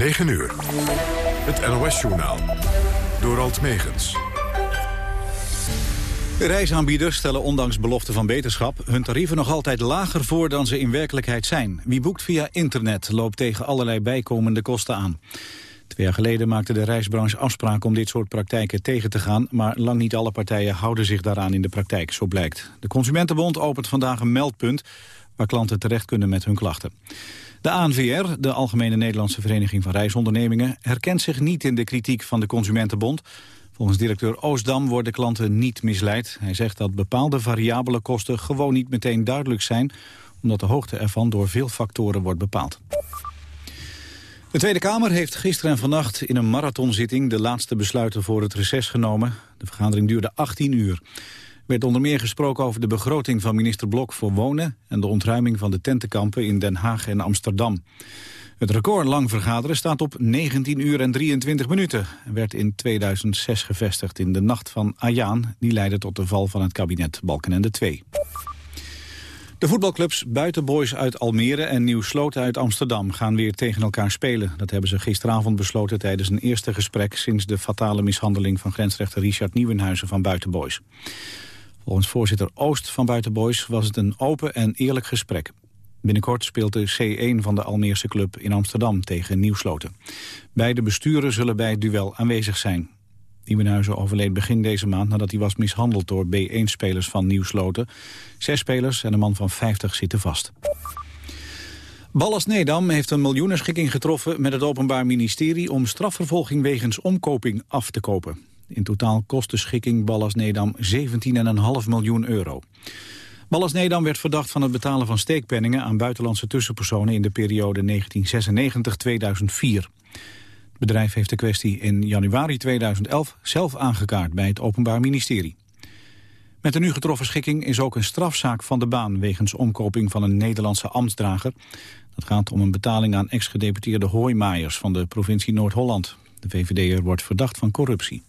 9 uur. Het NOS-journaal. Door Alt Megens. De reisaanbieders stellen ondanks belofte van beterschap... hun tarieven nog altijd lager voor dan ze in werkelijkheid zijn. Wie boekt via internet loopt tegen allerlei bijkomende kosten aan. Twee jaar geleden maakte de reisbranche afspraken om dit soort praktijken tegen te gaan... maar lang niet alle partijen houden zich daaraan in de praktijk, zo blijkt. De Consumentenbond opent vandaag een meldpunt... waar klanten terecht kunnen met hun klachten. De ANVR, de Algemene Nederlandse Vereniging van Reisondernemingen... herkent zich niet in de kritiek van de Consumentenbond... Volgens directeur Oostdam worden klanten niet misleid. Hij zegt dat bepaalde variabele kosten gewoon niet meteen duidelijk zijn... omdat de hoogte ervan door veel factoren wordt bepaald. De Tweede Kamer heeft gisteren en vannacht in een marathonzitting... de laatste besluiten voor het reces genomen. De vergadering duurde 18 uur. Er werd onder meer gesproken over de begroting van minister Blok voor wonen... en de ontruiming van de tentenkampen in Den Haag en Amsterdam. Het record lang vergaderen staat op 19 uur en 23 minuten. Er werd in 2006 gevestigd in de nacht van Ayaan. Die leidde tot de val van het kabinet Balkenende 2. De voetbalclubs Buitenboys uit Almere en Nieuw Sloten uit Amsterdam gaan weer tegen elkaar spelen. Dat hebben ze gisteravond besloten tijdens een eerste gesprek sinds de fatale mishandeling van grensrechter Richard Nieuwenhuizen van Buitenboys. Volgens voorzitter Oost van Buitenboys was het een open en eerlijk gesprek. Binnenkort speelt de C1 van de Almeerse club in Amsterdam tegen Nieuwsloten. Beide besturen zullen bij het duel aanwezig zijn. Nieuwenhuizen overleed begin deze maand nadat hij was mishandeld door B1-spelers van Nieuwsloten. Zes spelers en een man van 50 zitten vast. Ballas Nedam heeft een miljoenenschikking getroffen met het Openbaar Ministerie om strafvervolging wegens omkoping af te kopen. In totaal kost de schikking Ballas Nedam 17,5 miljoen euro. Ballas Nedam werd verdacht van het betalen van steekpenningen aan buitenlandse tussenpersonen in de periode 1996-2004. Het bedrijf heeft de kwestie in januari 2011 zelf aangekaart bij het Openbaar Ministerie. Met de nu getroffen schikking is ook een strafzaak van de baan... wegens omkoping van een Nederlandse ambtsdrager. Dat gaat om een betaling aan ex-gedeputeerde Hooimaaiers van de provincie Noord-Holland. De VVD'er wordt verdacht van corruptie.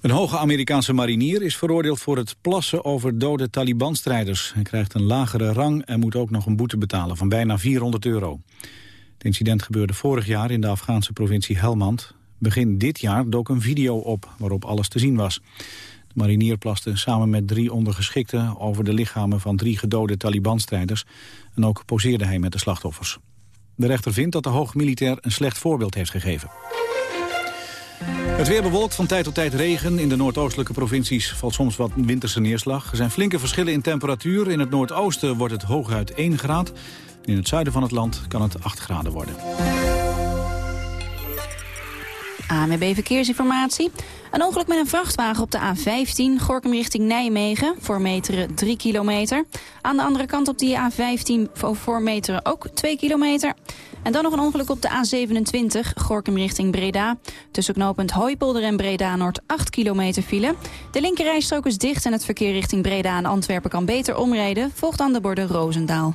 Een hoge Amerikaanse marinier is veroordeeld voor het plassen over dode Taliban-strijders. Hij krijgt een lagere rang en moet ook nog een boete betalen van bijna 400 euro. Het incident gebeurde vorig jaar in de Afghaanse provincie Helmand. Begin dit jaar dook een video op waarop alles te zien was. De marinier plaste samen met drie ondergeschikten over de lichamen van drie gedode Taliban-strijders. En ook poseerde hij met de slachtoffers. De rechter vindt dat de hoogmilitair een slecht voorbeeld heeft gegeven. Het weer bewolkt van tijd tot tijd regen. In de noordoostelijke provincies valt soms wat winterse neerslag. Er zijn flinke verschillen in temperatuur. In het noordoosten wordt het hooguit 1 graad. In het zuiden van het land kan het 8 graden worden. AMB Verkeersinformatie. Een ongeluk met een vrachtwagen op de A15, Gorkum richting Nijmegen, voor meteren 3 kilometer. Aan de andere kant op die A15 voor meteren ook 2 kilometer. En dan nog een ongeluk op de A27, Gorkum richting Breda. Tussen knooppunt Hooipolder en Breda-Noord 8 kilometer file. De linkerrijstrook is dicht en het verkeer richting Breda en Antwerpen kan beter omrijden. Volgt aan de borden Roosendaal.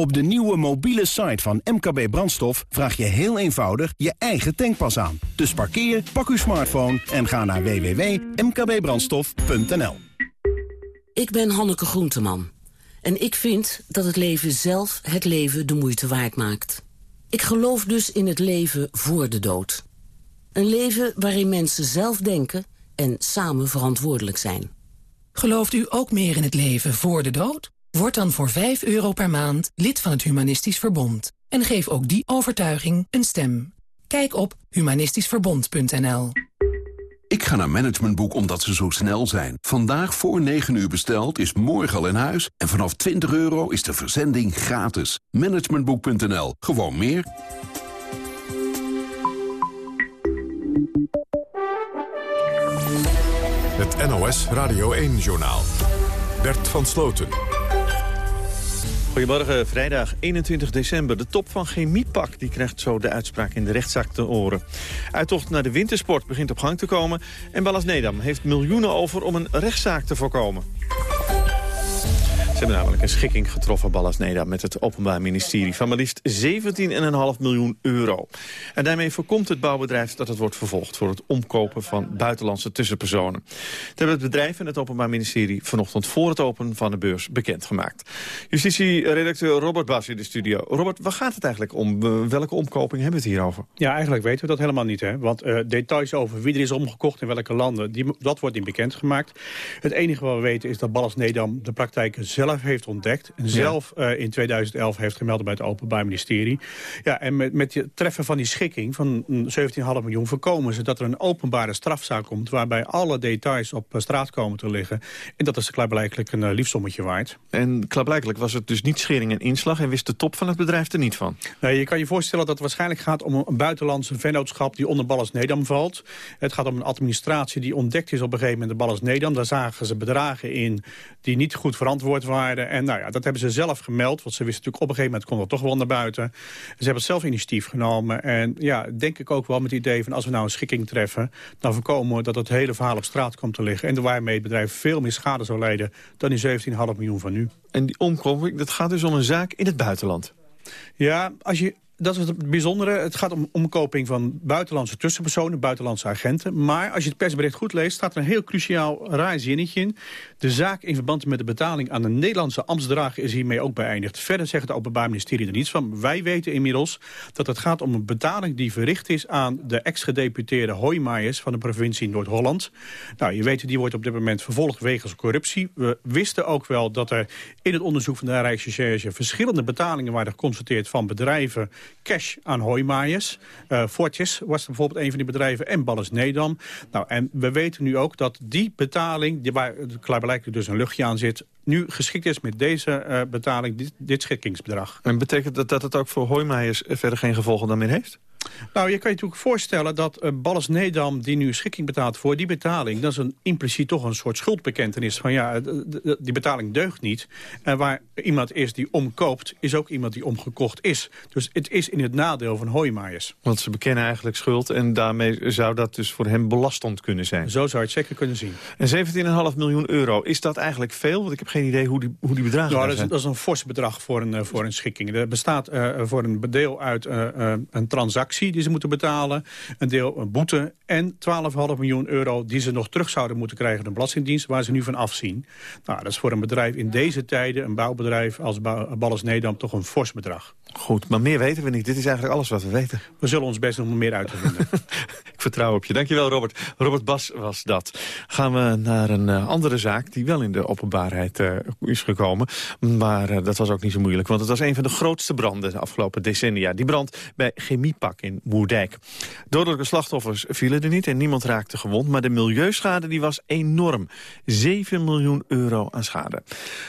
Op de nieuwe mobiele site van MKB Brandstof vraag je heel eenvoudig je eigen tankpas aan. Dus parkeer, pak uw smartphone en ga naar www.mkbbrandstof.nl. Ik ben Hanneke Groenteman. En ik vind dat het leven zelf het leven de moeite waard maakt. Ik geloof dus in het leven voor de dood. Een leven waarin mensen zelf denken en samen verantwoordelijk zijn. Gelooft u ook meer in het leven voor de dood? Word dan voor 5 euro per maand lid van het Humanistisch Verbond. En geef ook die overtuiging een stem. Kijk op humanistischverbond.nl Ik ga naar Managementboek omdat ze zo snel zijn. Vandaag voor 9 uur besteld is morgen al in huis. En vanaf 20 euro is de verzending gratis. Managementboek.nl. Gewoon meer. Het NOS Radio 1-journaal. Bert van Sloten. Goedemorgen, vrijdag 21 december. De top van Chemiepak die krijgt zo de uitspraak in de rechtszaak te horen. Uittocht naar de wintersport begint op gang te komen... en Ballas Nedam heeft miljoenen over om een rechtszaak te voorkomen. Hebben namelijk een schikking getroffen, Ballas Neda, met het Openbaar Ministerie van maar liefst 17,5 miljoen euro. En daarmee voorkomt het bouwbedrijf dat het wordt vervolgd voor het omkopen van buitenlandse tussenpersonen. Dat hebben het bedrijf en het Openbaar Ministerie vanochtend voor het openen van de beurs bekendgemaakt. Justitie-redacteur Robert Bas in de studio. Robert, waar gaat het eigenlijk om? Welke omkoping hebben we het hier over? Ja, eigenlijk weten we dat helemaal niet. Hè? Want uh, details over wie er is omgekocht in welke landen, die, dat wordt niet bekendgemaakt. Het enige wat we weten is dat Ballas Nedam de praktijk zelf heeft ontdekt. En zelf uh, in 2011 heeft gemeld bij het Openbaar Ministerie. Ja, en met, met het treffen van die schikking van 17,5 miljoen... voorkomen ze dat er een openbare strafzaak komt... waarbij alle details op eh, straat komen te liggen. En dat is klaarblijkelijk een uh, liefsommetje waard. En klaarblijkelijk was het dus niet schering en inslag... en wist de top van het bedrijf er niet van? Nee, je kan je voorstellen dat het waarschijnlijk gaat om een buitenlandse vennootschap... die onder Ballas Nedam valt. Het gaat om een administratie die ontdekt is op een gegeven moment de Ballas Nedam. Daar zagen ze bedragen in die niet goed verantwoord waren en nou ja, dat hebben ze zelf gemeld. Want ze wisten natuurlijk op een gegeven moment komt dat toch wel naar buiten. Ze hebben zelf initiatief genomen. En ja, denk ik ook wel met het idee van als we nou een schikking treffen... dan voorkomen we dat het hele verhaal op straat komt te liggen. En waarmee het bedrijf veel meer schade zou leiden dan die 17,5 miljoen van nu. En die omkoming, dat gaat dus om een zaak in het buitenland? Ja, als je dat is het bijzondere. Het gaat om omkoping van buitenlandse tussenpersonen, buitenlandse agenten. Maar als je het persbericht goed leest, staat er een heel cruciaal raar zinnetje in. De zaak in verband met de betaling aan de Nederlandse ambtsdrager is hiermee ook beëindigd. Verder zegt het Openbaar Ministerie er niets van. Wij weten inmiddels dat het gaat om een betaling die verricht is aan de ex-gedeputeerde Hoijmaijers van de provincie Noord-Holland. Nou, je weet, die wordt op dit moment vervolgd wegens corruptie. We wisten ook wel dat er in het onderzoek van de Rijksrecherche verschillende betalingen waren geconstateerd van bedrijven cash aan hooimaaiers. Uh, Fortjes was bijvoorbeeld een van die bedrijven en Balles Nedam. Nou, en we weten nu ook dat die betaling, die waar klaarblijkelijk dus een luchtje aan zit nu geschikt is met deze uh, betaling, dit, dit, schikkingsbedrag. En betekent dat dat het ook voor hooimaaiers verder geen gevolgen dan meer heeft? Nou, je kan je natuurlijk voorstellen dat uh, Balles Nedam... die nu schikking betaalt voor die betaling... dat is een, impliciet toch een soort schuldbekentenis van... ja, die betaling deugt niet. En waar iemand is die omkoopt... is ook iemand die omgekocht is. Dus het is in het nadeel van hooimaaiers. Want ze bekennen eigenlijk schuld... en daarmee zou dat dus voor hem belastend kunnen zijn. Zo zou je het zeker kunnen zien. En 17,5 miljoen euro, is dat eigenlijk veel? Want ik heb geen idee hoe die, hoe die bedragen nou, dat is, dat is, een fors bedrag voor een, eh, voor een schikking. Er bestaat uh, voor een deel uit uh, een transactie die ze moeten betalen. Een deel een boete en 12,5 miljoen euro die ze nog terug zouden moeten krijgen... de Belastingdienst, waar ze nu van afzien. Nou, dat is voor een bedrijf in deze tijden, een bouwbedrijf als Ballas Nedam... toch een fors bedrag. Goed, maar meer weten we niet. Dit is eigenlijk alles wat we weten. We zullen ons best nog meer uit te vinden. Ik vertrouw op je. Dankjewel, Robert. Robert Bas was dat. Gaan we naar een uh, andere zaak die wel in de openbaarheid uh, is gekomen. Maar uh, dat was ook niet zo moeilijk, want het was een van de grootste branden de afgelopen decennia. Die brand bij Chemiepak in Moerdijk. Dodelijke slachtoffers vielen er niet en niemand raakte gewond. Maar de milieuschade die was enorm. 7 miljoen euro aan schade.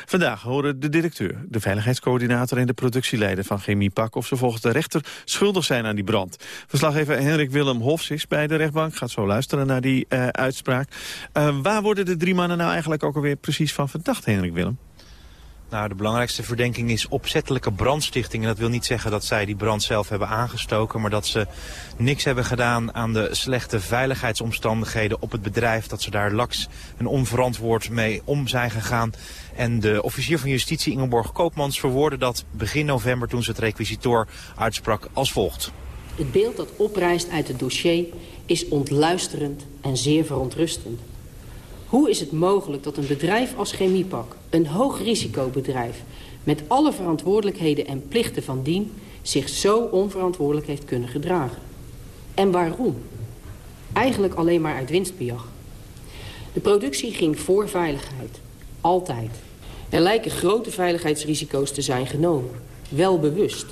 Vandaag horen de directeur, de veiligheidscoördinator en de productieleider van Chemiepak... of ze volgens de rechter schuldig zijn aan die brand. Verslaggever Henrik Willem Hofs is bij de rechtbank. Gaat zo luisteren naar die uh, uitspraak. Uh, waar worden de drie mannen nou eigenlijk ook alweer precies van verdacht, Henrik Willem? Nou, de belangrijkste verdenking is opzettelijke brandstichting. En dat wil niet zeggen dat zij die brand zelf hebben aangestoken... maar dat ze niks hebben gedaan aan de slechte veiligheidsomstandigheden op het bedrijf. Dat ze daar laks en onverantwoord mee om zijn gegaan. En de officier van justitie Ingeborg Koopmans verwoordde dat begin november... toen ze het requisitoor uitsprak als volgt. Het beeld dat oprijst uit het dossier is ontluisterend en zeer verontrustend. Hoe is het mogelijk dat een bedrijf als Chemiepak, een hoogrisicobedrijf... met alle verantwoordelijkheden en plichten van dien... zich zo onverantwoordelijk heeft kunnen gedragen? En waarom? Eigenlijk alleen maar uit winstbejag. De productie ging voor veiligheid. Altijd. Er lijken grote veiligheidsrisico's te zijn genomen. Wel bewust.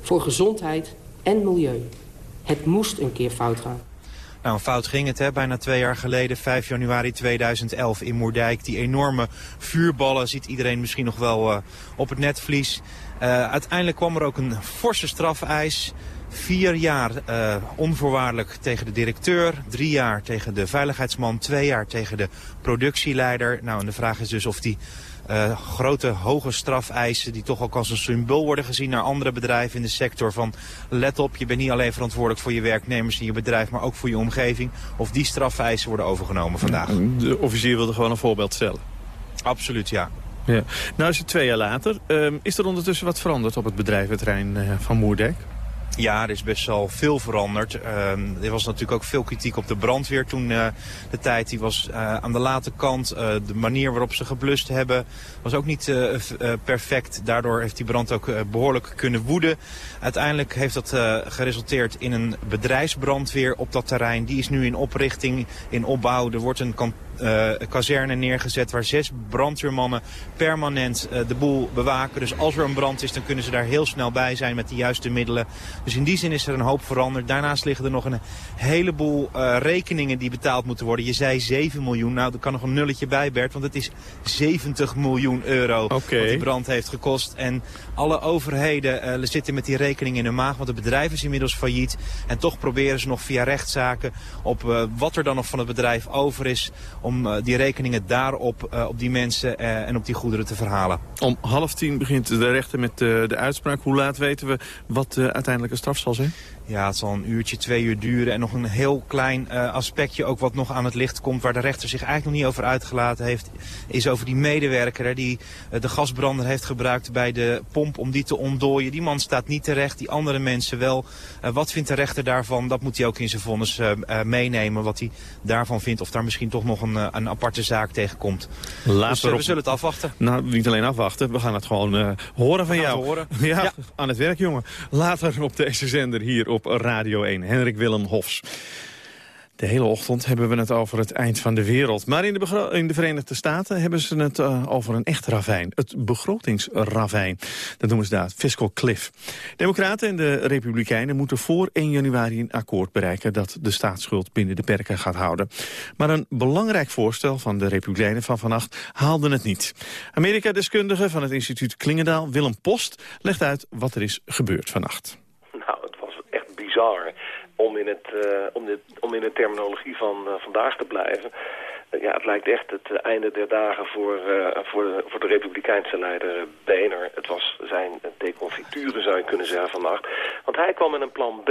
Voor gezondheid en milieu. Het moest een keer fout gaan. Nou, fout ging het, hè. bijna twee jaar geleden, 5 januari 2011 in Moerdijk. Die enorme vuurballen ziet iedereen misschien nog wel uh, op het netvlies. Uh, uiteindelijk kwam er ook een forse strafeis. Vier jaar uh, onvoorwaardelijk tegen de directeur, drie jaar tegen de veiligheidsman, twee jaar tegen de productieleider. Nou, en de vraag is dus of die uh, grote, hoge strafeisen die toch ook als een symbool worden gezien naar andere bedrijven in de sector. Van let op, je bent niet alleen verantwoordelijk voor je werknemers in je bedrijf, maar ook voor je omgeving. Of die strafeisen worden overgenomen vandaag. De officier wilde gewoon een voorbeeld stellen. Absoluut, ja. Ja. Nou is het twee jaar later. Um, is er ondertussen wat veranderd op het bedrijventerrein uh, van Moerdijk? Ja, er is best wel veel veranderd. Uh, er was natuurlijk ook veel kritiek op de brandweer toen uh, de tijd. Die was uh, aan de late kant. de manier waarop ze geblust hebben was ook niet perfect. Daardoor heeft die brand ook behoorlijk kunnen woeden. Uiteindelijk heeft dat geresulteerd in een bedrijfsbrandweer op dat terrein. Die is nu in oprichting, in opbouw. Er wordt een uh, kazerne neergezet waar zes brandweermannen permanent uh, de boel bewaken. Dus als er een brand is, dan kunnen ze daar heel snel bij zijn met de juiste middelen. Dus in die zin is er een hoop veranderd. Daarnaast liggen er nog een heleboel uh, rekeningen die betaald moeten worden. Je zei 7 miljoen. Nou, er kan nog een nulletje bij, Bert, want het is 70 miljoen euro okay. wat die brand heeft gekost. En alle overheden zitten met die rekening in hun maag, want het bedrijf is inmiddels failliet. En toch proberen ze nog via rechtszaken op wat er dan nog van het bedrijf over is om uh, die rekeningen daarop, uh, op die mensen uh, en op die goederen te verhalen. Om half tien begint de rechter met de uitspraak. Hoe laat weten we wat uiteindelijk een straf zal zijn? Ja, het zal een uurtje, twee uur duren. En nog een heel klein uh, aspectje ook wat nog aan het licht komt... waar de rechter zich eigenlijk nog niet over uitgelaten heeft... is over die medewerker die uh, de gasbrander heeft gebruikt bij de pomp... om die te ontdooien. Die man staat niet terecht, die andere mensen wel. Uh, wat vindt de rechter daarvan? Dat moet hij ook in zijn vonnis meenemen. Wat hij daarvan vindt. Of daar misschien toch nog een, een aparte zaak tegenkomt. Later dus we zullen het afwachten. Nou, niet alleen afwachten. We gaan het gewoon horen van jou. Horen. Ja, ja, aan het werk, jongen. Later op deze zender hier op Radio 1. Henrik Willem Hofs. De hele ochtend hebben we het over het eind van de wereld. Maar in de, in de Verenigde Staten hebben ze het uh, over een echt ravijn. Het begrotingsravijn. Dat noemen ze daar, fiscal cliff. Democraten en de Republikeinen moeten voor 1 januari een akkoord bereiken... dat de staatsschuld binnen de perken gaat houden. Maar een belangrijk voorstel van de Republikeinen van vannacht haalde het niet. Amerika-deskundige van het instituut Klingendaal, Willem Post... legt uit wat er is gebeurd vannacht om in, het, uh, om, de, om in de terminologie van uh, vandaag te blijven. Uh, ja, het lijkt echt het einde der dagen voor, voor, de, voor de republikeinse leider Boehner. Het was zijn deconfiture, zou je kunnen zeggen, vannacht. Want hij kwam met een plan B.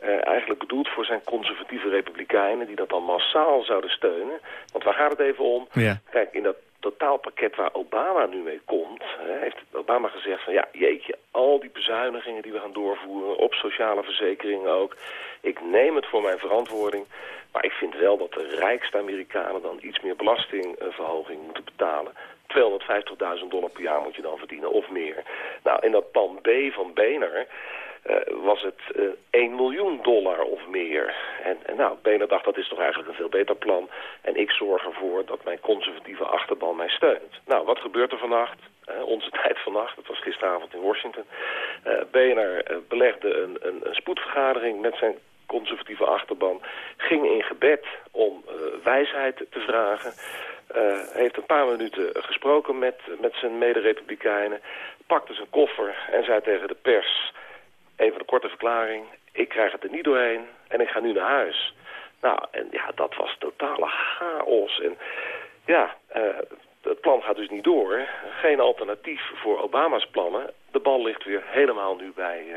eigenlijk bedoeld voor zijn conservatieve republikeinen... die dat dan massaal zouden steunen. Want waar gaat het even om? Ja. Kijk, in dat totaalpakket waar Obama nu mee komt... Hè, heeft Obama gezegd van ja, jeetje, al die bezuinigingen die we gaan doorvoeren... op sociale verzekeringen ook, ik neem het voor mijn verantwoording... maar ik vind wel dat de rijkste Amerikanen dan iets meer belastingverhoging moeten betalen... 250.000 dollar per jaar moet je dan verdienen, of meer. Nou, in dat plan B van Boehner uh, was het uh, eh, 1 miljoen dollar of meer. En, nou, Boehner dacht dat is toch eigenlijk een veel beter plan. En ik zorg ervoor dat mijn conservatieve achterban mij steunt. Nou, wat gebeurt er vannacht? Uh, onze tijd vannacht, het was gisteravond in Washington. Boehner belegde een, een, een spoedvergadering met zijn conservatieve achterban. Ging in gebed om wijsheid te vragen. Heeft een paar minuten gesproken met, met zijn mede-republikeinen, pakte zijn koffer en zei tegen de pers... Even een korte verklaring. Ik krijg het er niet doorheen en ik ga nu naar huis. Nou, en ja, dat was totale chaos. En ja, uh, het plan gaat dus niet door. Geen alternatief voor Obama's plannen. De bal ligt weer helemaal nu bij, uh,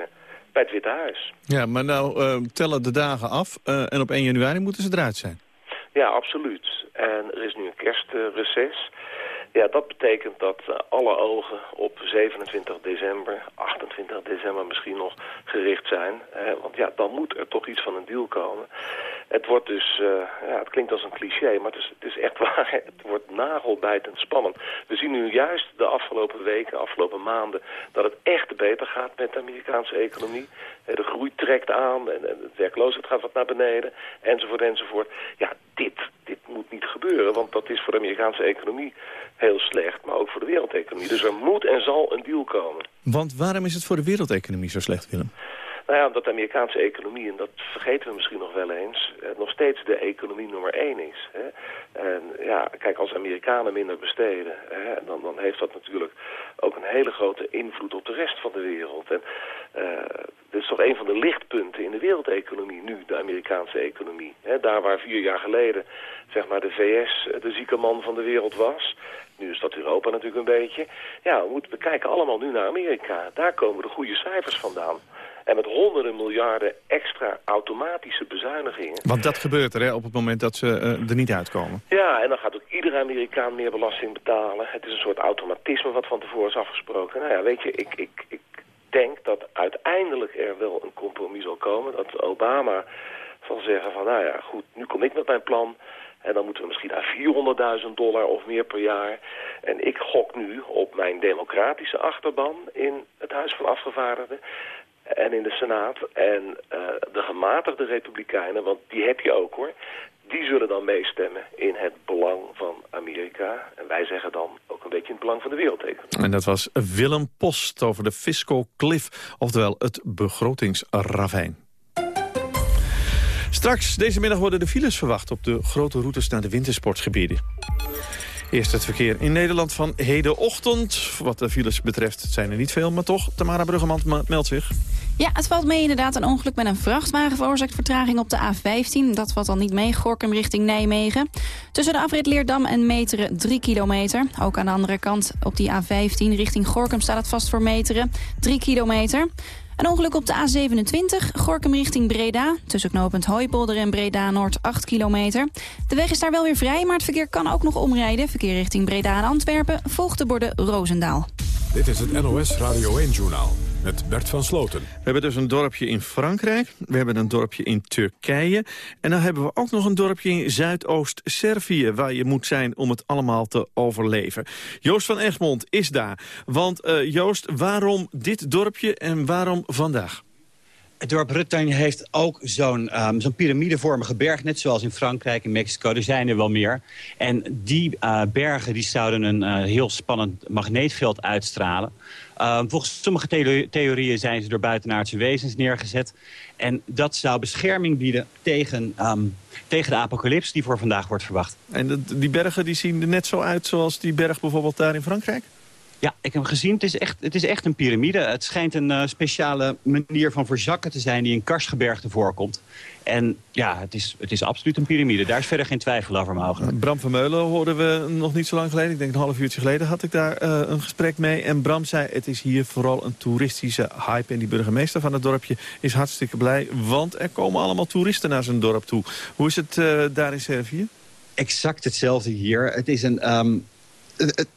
bij het Witte Huis. Ja, maar nou uh, tellen de dagen af en op 1 januari moeten ze eruit zijn. Ja, absoluut. En er is nu een kerstreces. Ja, dat betekent dat uh, alle ogen op 27 december, 28 december misschien nog gericht zijn. Hè, want ja, dan moet er toch iets van een deal komen. Het wordt dus, uh, ja, het klinkt als een cliché, maar het is, het is echt waar. Het wordt nagelbijtend spannend. We zien nu juist de afgelopen weken, afgelopen maanden, dat het echt beter gaat met de Amerikaanse economie. De groei trekt aan en, en het werkloosheid gaat wat naar beneden, enzovoort, enzovoort. Ja, dit, dit moet niet gebeuren, want dat is voor de Amerikaanse economie heel slecht, maar ook voor de wereldeconomie. Dus er moet en zal een deal komen. Want waarom is het voor de wereldeconomie zo slecht, Willem? Nou ja, omdat de Amerikaanse economie, en dat vergeten we misschien nog wel eens, eh, nog steeds de economie nummer één is. Hè. En ja, kijk, als Amerikanen minder besteden, hè, dan, dan heeft dat natuurlijk ook een hele grote invloed op de rest van de wereld. En uh, dit is toch een van de lichtpunten in de wereldeconomie nu, de Amerikaanse economie. Hè. Daar waar vier jaar geleden, zeg maar, de VS de zieke man van de wereld was, nu is dat Europa natuurlijk een beetje. Ja, we, moeten, we kijken allemaal nu naar Amerika. Daar komen de goede cijfers vandaan. En met honderden miljarden extra automatische bezuinigingen. Want dat gebeurt er hè, op het moment dat ze uh, er niet uitkomen. Ja, en dan gaat ook iedere Amerikaan meer belasting betalen. Het is een soort automatisme wat van tevoren is afgesproken. Nou ja, weet je, ik, ik, ik denk dat uiteindelijk er wel een compromis zal komen. Dat Obama zal zeggen van, nou ja, goed, nu kom ik met mijn plan... En dan moeten we misschien naar 400.000 dollar of meer per jaar. En ik gok nu op mijn democratische achterban in het Huis van Afgevaardigden en in de Senaat. En uh, de gematigde republikeinen, want die heb je ook hoor... die zullen dan meestemmen in het belang van Amerika. En wij zeggen dan ook een beetje in het belang van de wereldeconomie. En dat was Willem Post over de fiscal cliff, oftewel het begrotingsravijn. Straks deze middag worden de files verwacht op de grote routes naar de wintersportgebieden. Eerst het verkeer in Nederland van hedenochtend. Wat de files betreft zijn er niet veel, maar toch, Tamara Bruggeman meldt zich. Ja, het valt mee inderdaad. Een ongeluk met een vrachtwagen veroorzaakt vertraging op de A15. Dat valt al niet mee, Gorkum richting Nijmegen. Tussen de afrit Leerdam en Meteren 3 kilometer. Ook aan de andere kant op die A15 richting Gorkum staat het vast voor Meteren 3 kilometer. Een ongeluk op de A27, Gorkum richting Breda. Tussen knooppunt Hooipolder en Breda-Noord 8 kilometer. De weg is daar wel weer vrij, maar het verkeer kan ook nog omrijden. Verkeer richting Breda en Antwerpen volgt de borden Roosendaal. Dit is het NOS Radio 1-journaal met Bert van Sloten. We hebben dus een dorpje in Frankrijk, we hebben een dorpje in Turkije... en dan hebben we ook nog een dorpje in Zuidoost-Servië... waar je moet zijn om het allemaal te overleven. Joost van Egmond is daar. Want uh, Joost, waarom dit dorpje en waarom vandaag? Het dorp Bretagne heeft ook zo'n um, zo'n piramidevormige berg, net zoals in Frankrijk en Mexico. Er zijn er wel meer. En die uh, bergen die zouden een uh, heel spannend magneetveld uitstralen. Uh, volgens sommige theorieën zijn ze door buitenaardse wezens neergezet. En dat zou bescherming bieden tegen, um, tegen de apocalyps die voor vandaag wordt verwacht. En die bergen die zien er net zo uit zoals die berg bijvoorbeeld daar in Frankrijk? Ja, ik heb hem gezien. Het is echt, het is echt een piramide. Het schijnt een uh, speciale manier van verzakken te zijn die in Karsgebergte voorkomt. En ja, het is, het is absoluut een piramide. Daar is verder geen twijfel over mogelijk. Bram van Meulen hoorden we nog niet zo lang geleden. Ik denk een half uurtje geleden had ik daar uh, een gesprek mee. En Bram zei, het is hier vooral een toeristische hype. En die burgemeester van het dorpje is hartstikke blij. Want er komen allemaal toeristen naar zijn dorp toe. Hoe is het uh, daar in Servië? Exact hetzelfde hier. Het is een... Um,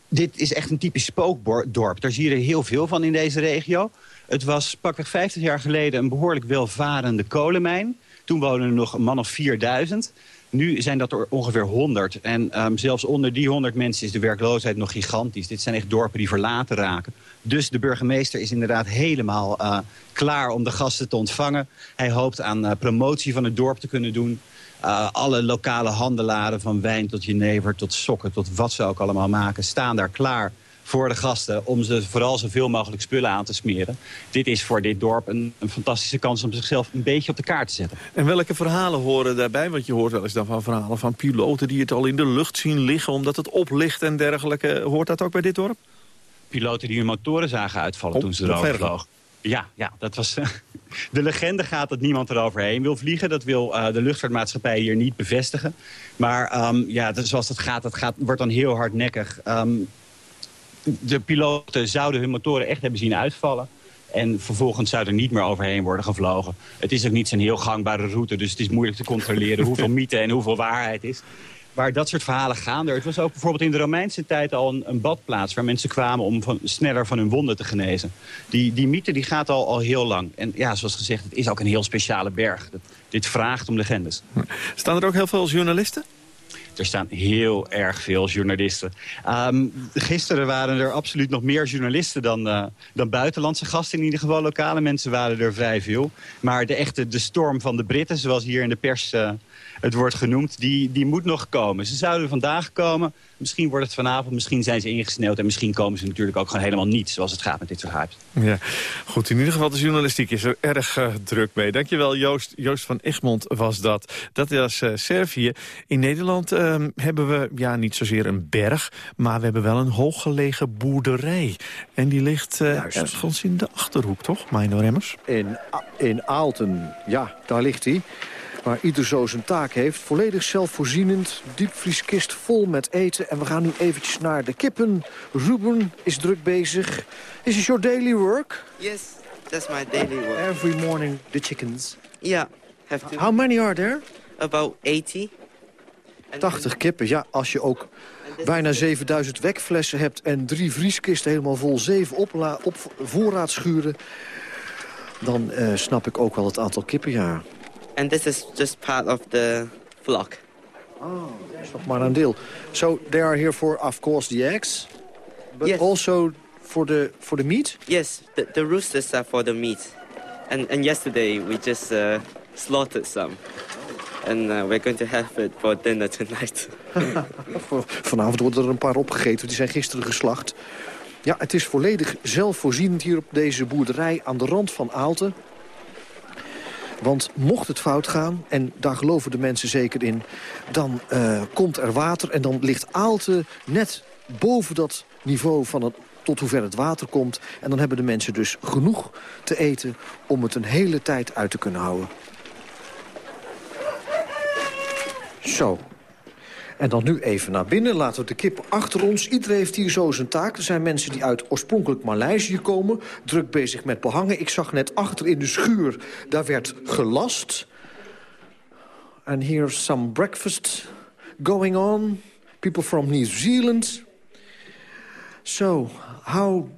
dit is echt een typisch spookdorp. Daar zie je er heel veel van in deze regio. Het was pakweg 50 jaar geleden een behoorlijk welvarende kolenmijn. Toen woonden er nog een man of 4000. Nu zijn dat er ongeveer 100. En um, zelfs onder die 100 mensen is de werkloosheid nog gigantisch. Dit zijn echt dorpen die verlaten raken. Dus de burgemeester is inderdaad helemaal uh, klaar om de gasten te ontvangen. Hij hoopt aan promotie van het dorp te kunnen doen. Uh, alle lokale handelaren, van wijn tot jenever, tot sokken, tot wat ze ook allemaal maken, staan daar klaar voor de gasten om ze vooral zoveel mogelijk spullen aan te smeren. Dit is voor dit dorp een, een, fantastische kans om zichzelf een beetje op de kaart te zetten. En welke verhalen horen daarbij? Want je hoort wel eens dan van verhalen van piloten die het al in de lucht zien liggen omdat het oplicht en dergelijke. Hoort dat ook bij dit dorp? Piloten die hun motoren zagen uitvallen toen ze erover vlogen. Ja, ja, dat was... de legende gaat dat niemand eroverheen wil vliegen. Dat wil uh, de luchtvaartmaatschappij hier niet bevestigen. Maar um, ja, zoals dat gaat, dat gaat, wordt dan heel hardnekkig. Um, de piloten zouden hun motoren echt hebben zien uitvallen. En vervolgens zou er niet meer overheen worden gevlogen. Het is ook niet zo'n heel gangbare route, dus het is moeilijk te controleren hoeveel mythe en hoeveel waarheid is. Waar dat soort verhalen gaan. Er was ook bijvoorbeeld in de Romeinse tijd al een, een badplaats... waar mensen kwamen om van, sneller van hun wonden te genezen. Die, die mythe die gaat al, al heel lang. En ja, zoals gezegd, het is ook een heel speciale berg. dit vraagt om legendes. Staan er ook heel veel journalisten? Er staan heel erg veel journalisten. Um, gisteren waren er absoluut nog meer journalisten dan, uh, dan buitenlandse gasten. In ieder geval lokale mensen waren er vrij veel. Maar de echte de storm van de Britten, zoals hier in de pers uh, het wordt genoemd, die, die moet nog komen. Ze zouden vandaag komen, Misschien wordt het vanavond, misschien zijn ze ingesneeuwd... en misschien komen ze natuurlijk ook gewoon helemaal niet, zoals het gaat met dit soort hypes. Ja, goed. In ieder geval, de journalistiek is er erg uh, druk mee. Dankjewel, Joost. Joost van Egmond was dat. Dat was uh, Servië. In Nederland uh, hebben we ja, niet zozeer een berg... maar we hebben wel een hooggelegen boerderij. En die ligt uh, ergens in de Achterhoek, toch, Mino Remmers? In, in Aalten, ja, daar ligt hij waar ieder zo zijn taak heeft. Volledig zelfvoorzienend, diepvrieskist vol met eten. En we gaan nu eventjes naar de kippen. Ruben is druk bezig. Is it your daily work? Yes, that's my daily work. Every morning the chickens? Yeah, have to. How many are there? About 80. 80 kippen, ja, als je ook bijna 7000 wekflessen hebt... en drie vrieskisten helemaal vol, zeven op, op voorraadschuren... dan uh, snap ik ook wel het aantal kippen, ja. And this is just part of the flock. Oh, dat is nog maar een deel. So they are here for, of course, the eggs, but yes. also for the for the meat. Yes, the, the roosters are for the meat. And and yesterday we just uh, slaughtered some. And uh, we're going to have it for dinner tonight. Vanavond worden er een paar opgegeten. Die zijn gisteren geslacht. Ja, het is volledig zelfvoorzienend hier op deze boerderij aan de rand van Aalten. Want mocht het fout gaan, en daar geloven de mensen zeker in... dan uh, komt er water en dan ligt Aalte net boven dat niveau van het tot hoever het water komt. En dan hebben de mensen dus genoeg te eten om het een hele tijd uit te kunnen houden. Zo, en dan nu even naar binnen. Laten we de kip achter ons. Iedereen heeft hier zo zijn taak. Er zijn mensen die uit oorspronkelijk Maleisië komen. Druk bezig met behangen. Ik zag net achter in de schuur, daar werd gelast. And here's some breakfast going on. People from New Zealand. So, how,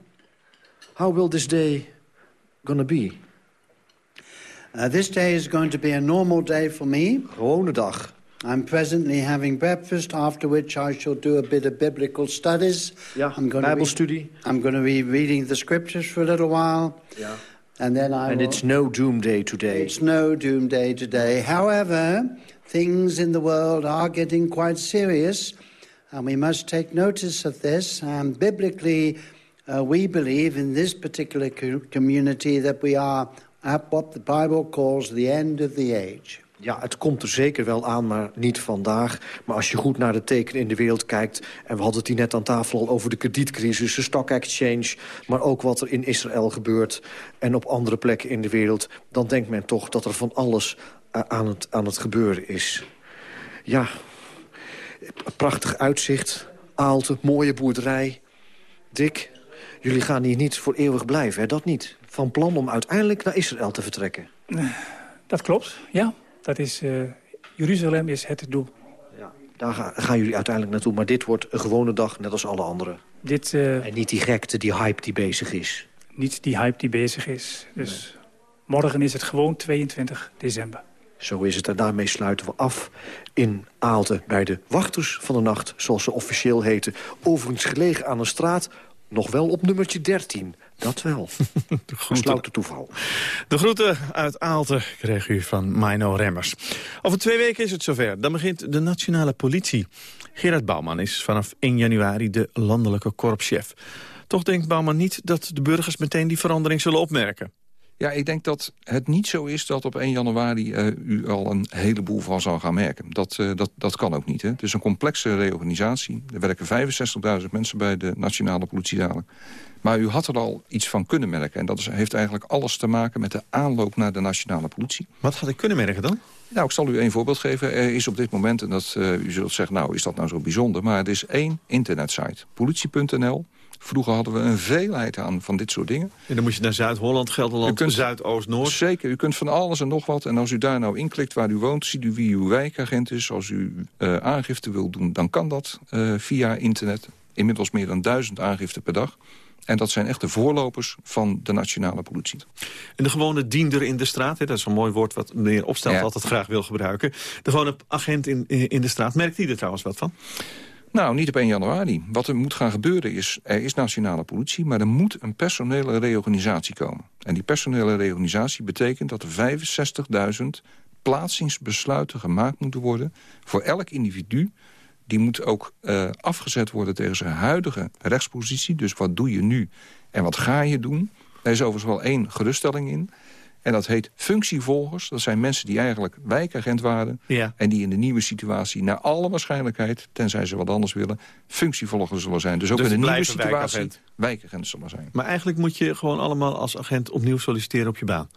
how will this day gonna be? Uh, this day is going to be a normal day for me. Gewone dag. I'm presently having breakfast, after which I shall do a bit of biblical studies. Yeah, I'm going Bible study. I'm going to be reading the scriptures for a little while. Yeah. And then I And will, it's no doomsday today. It's no doomsday today. However, things in the world are getting quite serious, and we must take notice of this. And biblically, uh, we believe in this particular co community that we are at what the Bible calls the end of the age. Ja, het komt er zeker wel aan, maar niet vandaag. Maar als je goed naar de tekenen in de wereld kijkt... en we hadden het hier net aan tafel al over de kredietcrisis... de stock exchange, maar ook wat er in Israël gebeurt... en op andere plekken in de wereld... dan denkt men toch dat er van alles uh, aan, het, aan het gebeuren is. Ja, prachtig uitzicht, Aalte, mooie boerderij. Dick, jullie gaan hier niet voor eeuwig blijven, hè? dat niet. Van plan om uiteindelijk naar Israël te vertrekken. Dat klopt, ja. Dat is, uh, Jeruzalem is het doel. Ja, daar ga, gaan jullie uiteindelijk naartoe. Maar dit wordt een gewone dag, net als alle anderen. Dit, uh, en niet die gekte, die hype die bezig is. Niet die hype die bezig is. Dus nee. morgen is het gewoon 22 december. Zo is het. En daarmee sluiten we af in Aalten bij de Wachters van de Nacht, zoals ze officieel heten. Overigens gelegen aan een straat, nog wel op nummertje 13. Dat wel. Gesloten toeval. De groeten uit Aalten kreeg u van Mino Remmers. Over twee weken is het zover. Dan begint de nationale politie. Gerard Bouwman is vanaf 1 januari de landelijke korpschef. Toch denkt Bouwman niet dat de burgers meteen die verandering zullen opmerken. Ja, ik denk dat het niet zo is dat op 1 januari uh, u al een heleboel van zal gaan merken. Dat, uh, dat, dat kan ook niet. Hè. Het is een complexe reorganisatie. Er werken 65.000 mensen bij de nationale politie dadelijk. Maar u had er al iets van kunnen merken. En dat is, heeft eigenlijk alles te maken met de aanloop naar de nationale politie. Wat had ik kunnen merken dan? Nou, ik zal u één voorbeeld geven. Er is op dit moment, en dat, uh, u zult zeggen, nou, is dat nou zo bijzonder? Maar er is één internetsite, politie.nl. Vroeger hadden we een veelheid aan van dit soort dingen. En dan moet je naar Zuid-Holland, Gelderland, Zuidoost, Noord. Zeker, u kunt van alles en nog wat. En als u daar nou inklikt waar u woont, ziet u wie uw wijkagent is. Als u uh, aangifte wilt doen, dan kan dat uh, via internet. Inmiddels meer dan duizend aangiften per dag. En dat zijn echt de voorlopers van de nationale politie. En de gewone diender in de straat, hè, dat is een mooi woord wat meneer Opstelt ja. altijd graag wil gebruiken. De gewone agent in, in de straat, merkt hij er trouwens wat van? Nou, niet op 1 januari. Wat er moet gaan gebeuren is, er is nationale politie... maar er moet een personele reorganisatie komen. En die personele reorganisatie betekent dat er 65.000 plaatsingsbesluiten gemaakt moeten worden... voor elk individu die moet ook uh, afgezet worden tegen zijn huidige rechtspositie. Dus wat doe je nu en wat ga je doen? Er is overigens wel één geruststelling in. En dat heet functievolgers. Dat zijn mensen die eigenlijk wijkagent waren... Ja. en die in de nieuwe situatie naar alle waarschijnlijkheid... tenzij ze wat anders willen, functievolgers zullen zijn. Dus ook Dus in de nieuwe situatie wijkagent. wijkagent zullen zijn. Maar eigenlijk moet je gewoon allemaal als agent opnieuw solliciteren op je baan.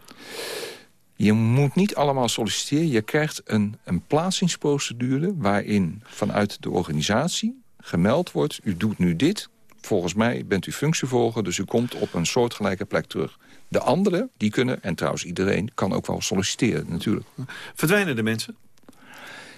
Je moet niet allemaal solliciteren. Je krijgt een, een plaatsingsprocedure waarin vanuit de organisatie gemeld wordt... u doet nu dit, volgens mij bent u functievolger... dus u komt op een soortgelijke plek terug. De anderen, die kunnen, en trouwens iedereen, kan ook wel solliciteren natuurlijk. Verdwijnen de mensen?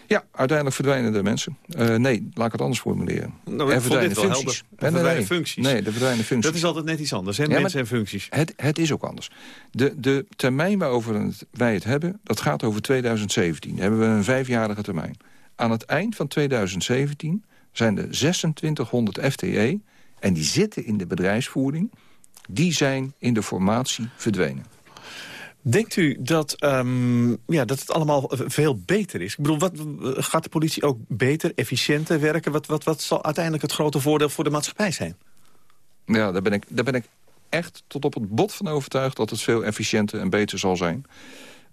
Ja, uiteindelijk verdwijnen de mensen. Uh, nee, laat ik het anders formuleren. Nou, er verdwijnen functies. Er verdwijnen functies. Nee, er verdwijnen functies. Dat is altijd net iets anders, hè? Ja, mensen en functies. Het, het is ook anders. De, de termijn waarover het, wij het hebben, dat gaat over 2017. hebben we een vijfjarige termijn. Aan het eind van 2017 zijn er 2600 FTE... en die zitten in de bedrijfsvoering... die zijn in de formatie verdwenen. Denkt u dat, ehm, ja, dat het allemaal veel beter is? Ik bedoel, wat, gaat de politie ook beter, efficiënter werken? Wat, wat, wat zal uiteindelijk het grote voordeel voor de maatschappij zijn? Ja, daar ben ik, daar ben ik echt tot op het bot van overtuigd... dat het veel efficiënter en beter zal zijn.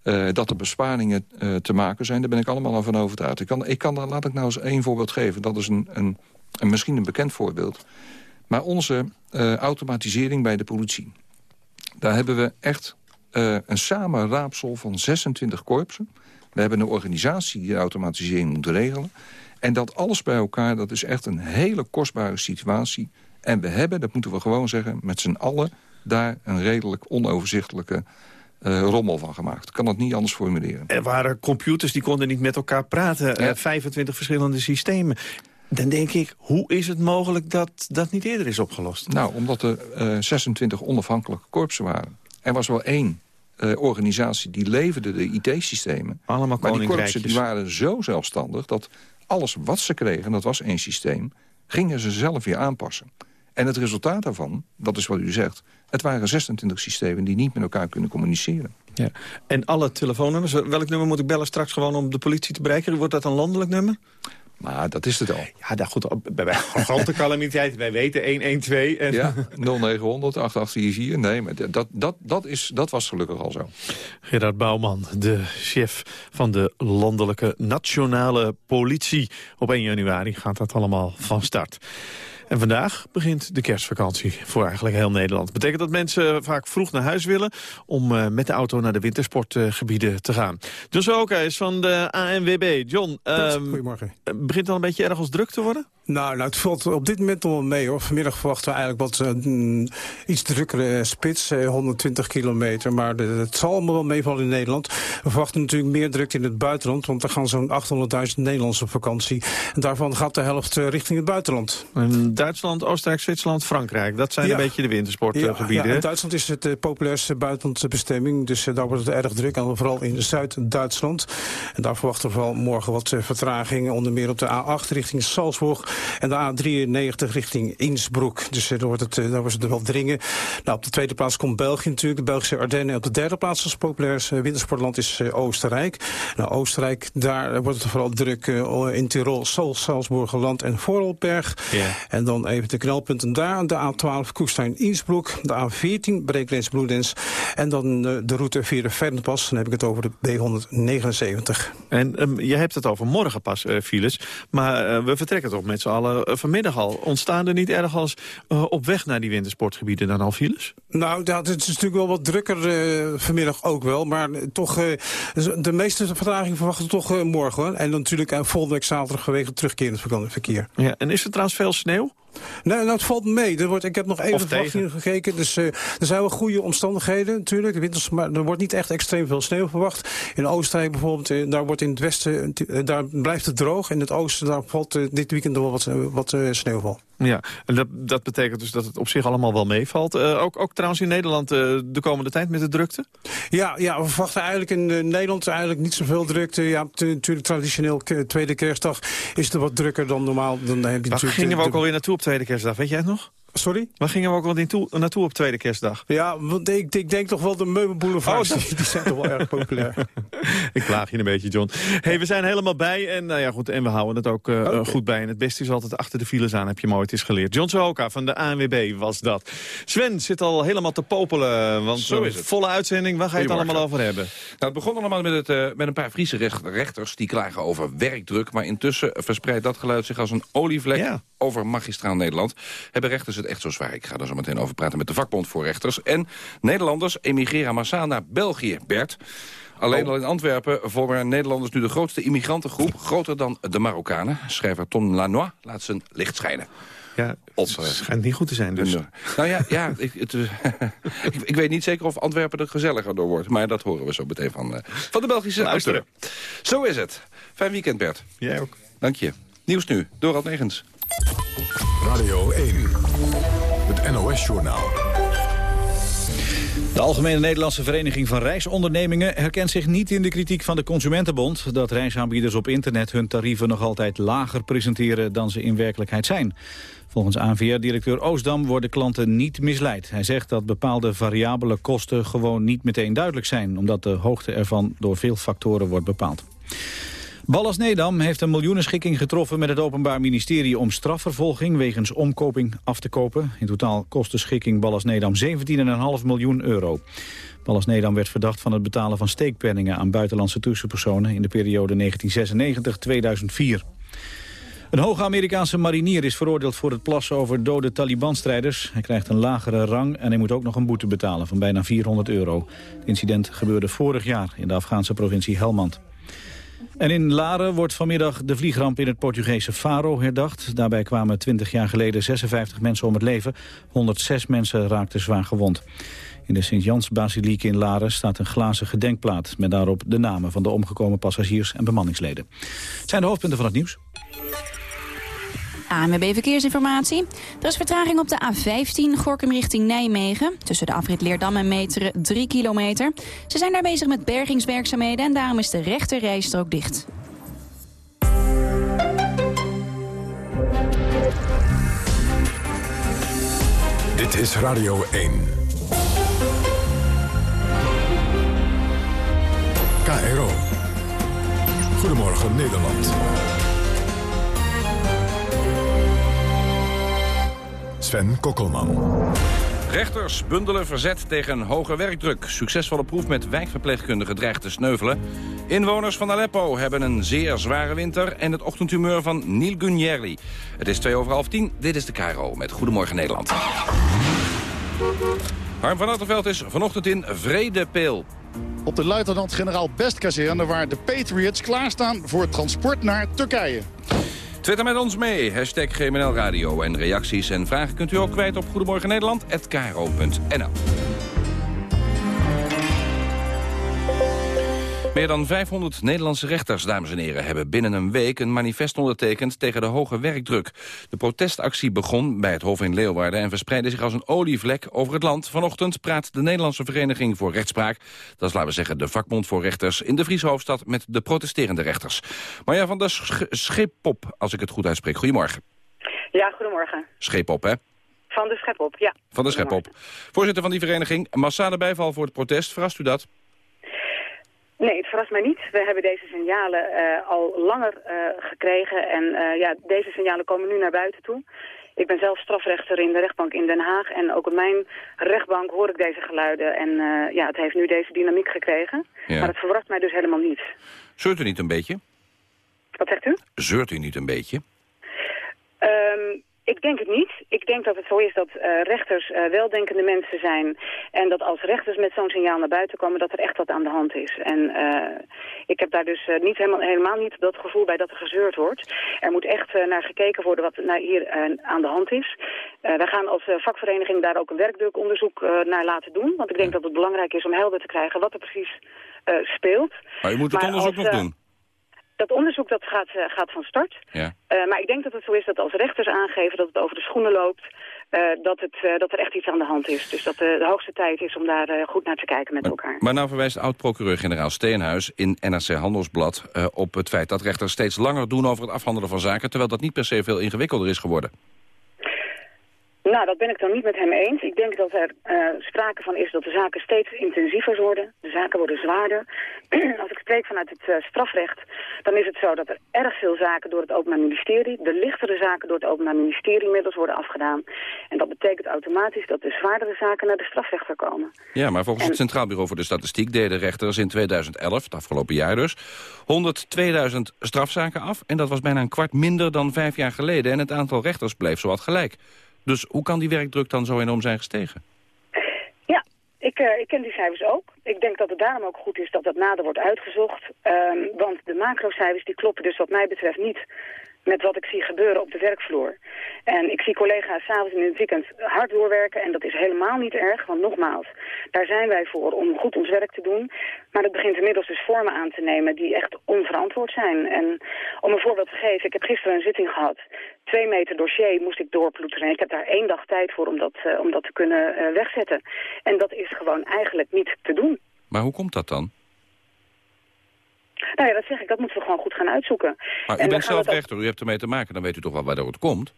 Uh, dat er besparingen uh, te maken zijn, daar ben ik allemaal van overtuigd. Ik kan, ik kan daar, laat ik nou eens één voorbeeld geven. Dat is een, een, een misschien een bekend voorbeeld. Maar onze uh, automatisering bij de politie. Daar hebben we echt uh, een samenraapsel van 26 korpsen. We hebben een organisatie die de automatisering moet regelen. En dat alles bij elkaar, dat is echt een hele kostbare situatie. En we hebben, dat moeten we gewoon zeggen, met z'n allen... daar een redelijk onoverzichtelijke uh, rommel van gemaakt. Ik kan dat niet anders formuleren. Er waren computers die konden niet met elkaar praten. Ja. 25 verschillende systemen. Dan denk ik, hoe is het mogelijk dat dat niet eerder is opgelost? Nou, omdat er uh, 26 onafhankelijke korpsen waren. Er was wel één uh, organisatie die leverde de IT-systemen. Allemaal maar die korpsen die waren zo zelfstandig... dat alles wat ze kregen, dat was één systeem... gingen ze zelf weer aanpassen. En het resultaat daarvan, dat is wat u zegt... het waren 26 systemen die niet met elkaar kunnen communiceren. Ja. En alle telefoonnummers, welk nummer moet ik bellen straks gewoon om de politie te bereiken? Wordt dat een landelijk nummer? Maar dat is het al. Ja, dat goed, bij, bij grote calamiteit, wij weten 112. En... Ja, 0900, 8844. Nee, maar dat, dat, dat, is, dat was gelukkig al zo. Gerard Bouwman, de chef van de landelijke nationale politie. Op 1 januari gaat dat allemaal van start. En vandaag begint de kerstvakantie voor eigenlijk heel Nederland. Betekent dat mensen vaak vroeg naar huis willen... om uh, met de auto naar de wintersportgebieden uh, te gaan. John Soka is van de ANWB. John, um, Goedemorgen. begint het al een beetje erg als druk te worden? Nou, nou, het valt op dit moment nog wel mee hoor. Vanmiddag verwachten we eigenlijk wat uh, iets drukkere spits, 120 kilometer. Maar de, het zal allemaal wel meevallen in Nederland. We verwachten natuurlijk meer drukte in het buitenland. Want er gaan zo'n 800.000 Nederlanders op vakantie. En daarvan gaat de helft richting het buitenland. En Duitsland, Oostenrijk, Zwitserland, Frankrijk. Dat zijn ja. een beetje de wintersportgebieden. Ja, ja, Duitsland is het uh, populairste buitenlandse bestemming. Dus uh, daar wordt het erg druk. En vooral in Zuid-Duitsland. En daar verwachten we vooral morgen wat uh, vertragingen. Onder meer op de A8 richting Salzburg. En de A93 richting Innsbruck. Dus daar, wordt het, daar wordt het wel dringen. Nou, op de tweede plaats komt België natuurlijk. De Belgische Ardennen. En op de derde plaats als populairste wintersportland is Oostenrijk. Nou, Oostenrijk, daar wordt het vooral druk in Tirol, Salzburgerland en Vorarlberg. En dan even de knelpunten daar. De A12 Koestein-Innsbruck. De A14 Breekleens-Bloedens. En dan uh, de route via de Fernpas. Dan heb ik het over de B179. En um, je hebt het over morgen pas, uh, files. Maar uh, we vertrekken toch met z'n allen vanmiddag al. Ontstaan er niet ergens op weg naar die wintersportgebieden dan al files? Nou, dat, het is natuurlijk wel wat drukker vanmiddag ook wel. Maar toch, de meeste vertraging verwachten we toch morgen. Hoor. En dan natuurlijk volgende week zaterdag vanwege terugkerend verkeer. Ja, en is er trouwens veel sneeuw? Nou, het valt mee. Er wordt, ik heb nog even verwachtingen gekeken. Dus uh, er zijn wel goede omstandigheden natuurlijk. De winters, maar er wordt niet echt extreem veel sneeuw verwacht. In Oostenrijk bijvoorbeeld, uh, daar wordt in het westen, uh, daar blijft het droog. In het oosten, daar valt dit weekend wel wat, wat sneeuwval. Ja, en dat, dat betekent dus dat het op zich allemaal wel meevalt. ook, ook trouwens in Nederland de komende tijd met de drukte? Ja, ja we verwachten eigenlijk in Nederland eigenlijk niet zoveel drukte. Ja, natuurlijk traditioneel tweede kerstdag is het wat drukker dan normaal. Dan heb je gingen we ook alweer naartoe op tweede kerstdag, weet jij het nog? Sorry? Waar gingen we ook wel naartoe, naartoe op tweede kerstdag? Ja, want ik, ik denk toch wel de meubelboulevards. Oh, die zijn toch wel erg populair. ik klaag je een beetje, John. hey, we zijn helemaal bij en, nou ja, goed, en we houden het ook uh, goed bij. En het beste is altijd achter de files aan, heb je mooi eens geleerd. John Sohoka van de ANWB was dat. Sven zit al helemaal te popelen, want Zo is het. volle uitzending. Waar ga je het allemaal over hebben? Nou, het begon allemaal met, het, uh, met een paar Friese rechters die klagen over werkdruk. Maar intussen verspreidt dat geluid zich als een olievlek over magistraal Nederland. Hebben rechters het echt zo zwaar? Ik ga daar zo meteen over praten met de vakbond voor rechters. En Nederlanders emigreren massaal naar België. Bert, Alleen oh. al in Antwerpen vormen Nederlanders nu de grootste immigrantengroep... groter dan de Marokkanen. Schrijver Tom Lanois laat zijn licht schijnen. Ja, het schijnt niet goed te zijn dus. Nou ja, ja ik, het, ik, ik, weet niet zeker of Antwerpen er gezelliger door wordt. Maar dat horen we zo meteen van, uh, van de Belgische luisteren. Zo is het. Fijn weekend, Bert. Jij ook. Dank je. Nieuws nu, Dorald Negens. Radio 1, het De Algemene Nederlandse Vereniging van Reisondernemingen herkent zich niet in de kritiek van de Consumentenbond dat reisaanbieders op internet hun tarieven nog altijd lager presenteren dan ze in werkelijkheid zijn. Volgens ANVR-directeur Oosdam worden klanten niet misleid. Hij zegt dat bepaalde variabele kosten gewoon niet meteen duidelijk zijn, omdat de hoogte ervan door veel factoren wordt bepaald. Ballas Nedam heeft een miljoenenschikking getroffen met het Openbaar Ministerie om strafvervolging wegens omkoping af te kopen. In totaal kost de schikking Ballas Nedam 17,5 miljoen euro. Ballas Nedam werd verdacht van het betalen van steekpenningen aan buitenlandse tussenpersonen in de periode 1996-2004. Een hoge Amerikaanse marinier is veroordeeld voor het plassen over dode Taliban-strijders. Hij krijgt een lagere rang en hij moet ook nog een boete betalen van bijna 400 euro. Het incident gebeurde vorig jaar in de Afghaanse provincie Helmand. En in Laren wordt vanmiddag de vliegramp in het Portugese Faro herdacht. Daarbij kwamen 20 jaar geleden 56 mensen om het leven. 106 mensen raakten zwaar gewond. In de Sint-Jans-basiliek in Laren staat een glazen gedenkplaat... met daarop de namen van de omgekomen passagiers en bemanningsleden. Het zijn de hoofdpunten van het nieuws. ANWB Verkeersinformatie. Er is vertraging op de A15 Gorkum richting Nijmegen. Tussen de afrit Leerdam en Meteren 3 kilometer. Ze zijn daar bezig met bergingswerkzaamheden en daarom is de rechte rijstrook dicht. Dit is Radio 1. KRO. Goedemorgen Nederland. Sven Kokkelman. Rechters bundelen verzet tegen hoge werkdruk. Succesvolle proef met wijkverpleegkundigen dreigt te sneuvelen. Inwoners van Aleppo hebben een zeer zware winter... en het ochtendhumeur van Neil Gunjerli. Het is twee over half tien. Dit is de Caro met Goedemorgen Nederland. Harm van Attenveld is vanochtend in Vredepeel. Op de luitenant-generaal Bestkazerne waar de Patriots klaarstaan voor het transport naar Turkije. Twitter met ons mee, hashtag GMNL Radio. En reacties en vragen kunt u ook kwijt op Goedemorgen. Meer dan 500 Nederlandse rechters, dames en heren, hebben binnen een week een manifest ondertekend tegen de hoge werkdruk. De protestactie begon bij het Hof in Leeuwarden en verspreidde zich als een olievlek over het land. Vanochtend praat de Nederlandse Vereniging voor Rechtspraak, dat is laten we zeggen de vakbond voor rechters, in de Friese hoofdstad met de protesterende rechters. Marja van der Sch als ik het goed uitspreek. Goedemorgen. Ja, goedemorgen. Scheepop, hè? Van de Schepop, ja. Van de Schepop. Voorzitter van die vereniging, massale bijval voor het protest. Verrast u dat? Nee, het verrast mij niet. We hebben deze signalen uh, al langer uh, gekregen en uh, ja, deze signalen komen nu naar buiten toe. Ik ben zelf strafrechter in de rechtbank in Den Haag en ook op mijn rechtbank hoor ik deze geluiden. En ja, het heeft nu deze dynamiek gekregen. Ja. Maar het verrast mij dus helemaal niet. Zeurt u niet een beetje? Wat zegt u? Zeurt u niet een beetje? Um, ik denk het niet. Ik denk dat het zo is dat uh, rechters uh, weldenkende mensen zijn. En dat als rechters met zo'n signaal naar buiten komen, dat er echt wat aan de hand is. En uh, ik heb daar dus niet helemaal, helemaal niet dat gevoel bij dat er gezeurd wordt. Er moet echt naar gekeken worden wat naar hier aan de hand is. wij gaan als vakvereniging daar ook een werkdrukonderzoek naar laten doen. Want ik denk dat het belangrijk is om helder te krijgen wat er precies speelt. Maar je moet het onderzoek nog doen. Dat onderzoek dat gaat, uh, gaat van start. Ja. Uh, maar ik denk dat het zo is dat als rechters aangeven dat het over de schoenen loopt... Uh, dat, het, dat er echt iets aan de hand is. Dus dat de hoogste tijd is om daar goed naar te kijken met elkaar. Maar nou verwijst oud-procureur-generaal Steenhuis in NRC Handelsblad... op het feit dat rechters steeds langer doen over het afhandelen van zaken... terwijl dat niet per se veel ingewikkelder is geworden. Nou, dat ben ik dan niet met hem eens. Ik denk dat er uh, sprake van is dat de zaken steeds intensiever worden. De zaken worden zwaarder. Als ik spreek vanuit het uh, strafrecht, dan is het zo dat er erg veel zaken door het Openbaar Ministerie, de lichtere zaken door het Openbaar Ministerie inmiddels worden afgedaan. En dat betekent automatisch dat de zwaardere zaken naar de strafrechter komen. Ja, maar volgens het Centraal Bureau voor de Statistiek deden rechters in 2011, het afgelopen jaar dus, 102.000 strafzaken af. En dat was bijna een kwart minder dan vijf jaar geleden. En het aantal rechters bleef zowat gelijk. Dus hoe kan die werkdruk dan zo enorm zijn gestegen? Ja, ik, uh, ik ken die cijfers ook. Ik denk dat het daarom ook goed is dat dat nader wordt uitgezocht. Um, want de macrocijfers die kloppen dus wat mij betreft niet met wat ik zie gebeuren op de werkvloer. En ik zie collega's s'avonds in het weekend hard doorwerken en dat is helemaal niet erg, want nogmaals, daar zijn wij voor om goed ons werk te doen. Maar het begint inmiddels dus vormen aan te nemen die echt onverantwoord zijn. En om een voorbeeld te geven, ik heb gisteren een zitting gehad. Twee meter dossier moest ik doorploeteren. Ik heb daar één dag tijd voor om dat, uh, om dat te kunnen uh, wegzetten. En dat is gewoon eigenlijk niet te doen. Maar hoe komt dat dan? Nou ja, dat zeg ik. Dat moeten we gewoon goed gaan uitzoeken. Maar u en bent zelf rechter, u hebt ermee te maken. Dan weet u toch wel waardoor het komt?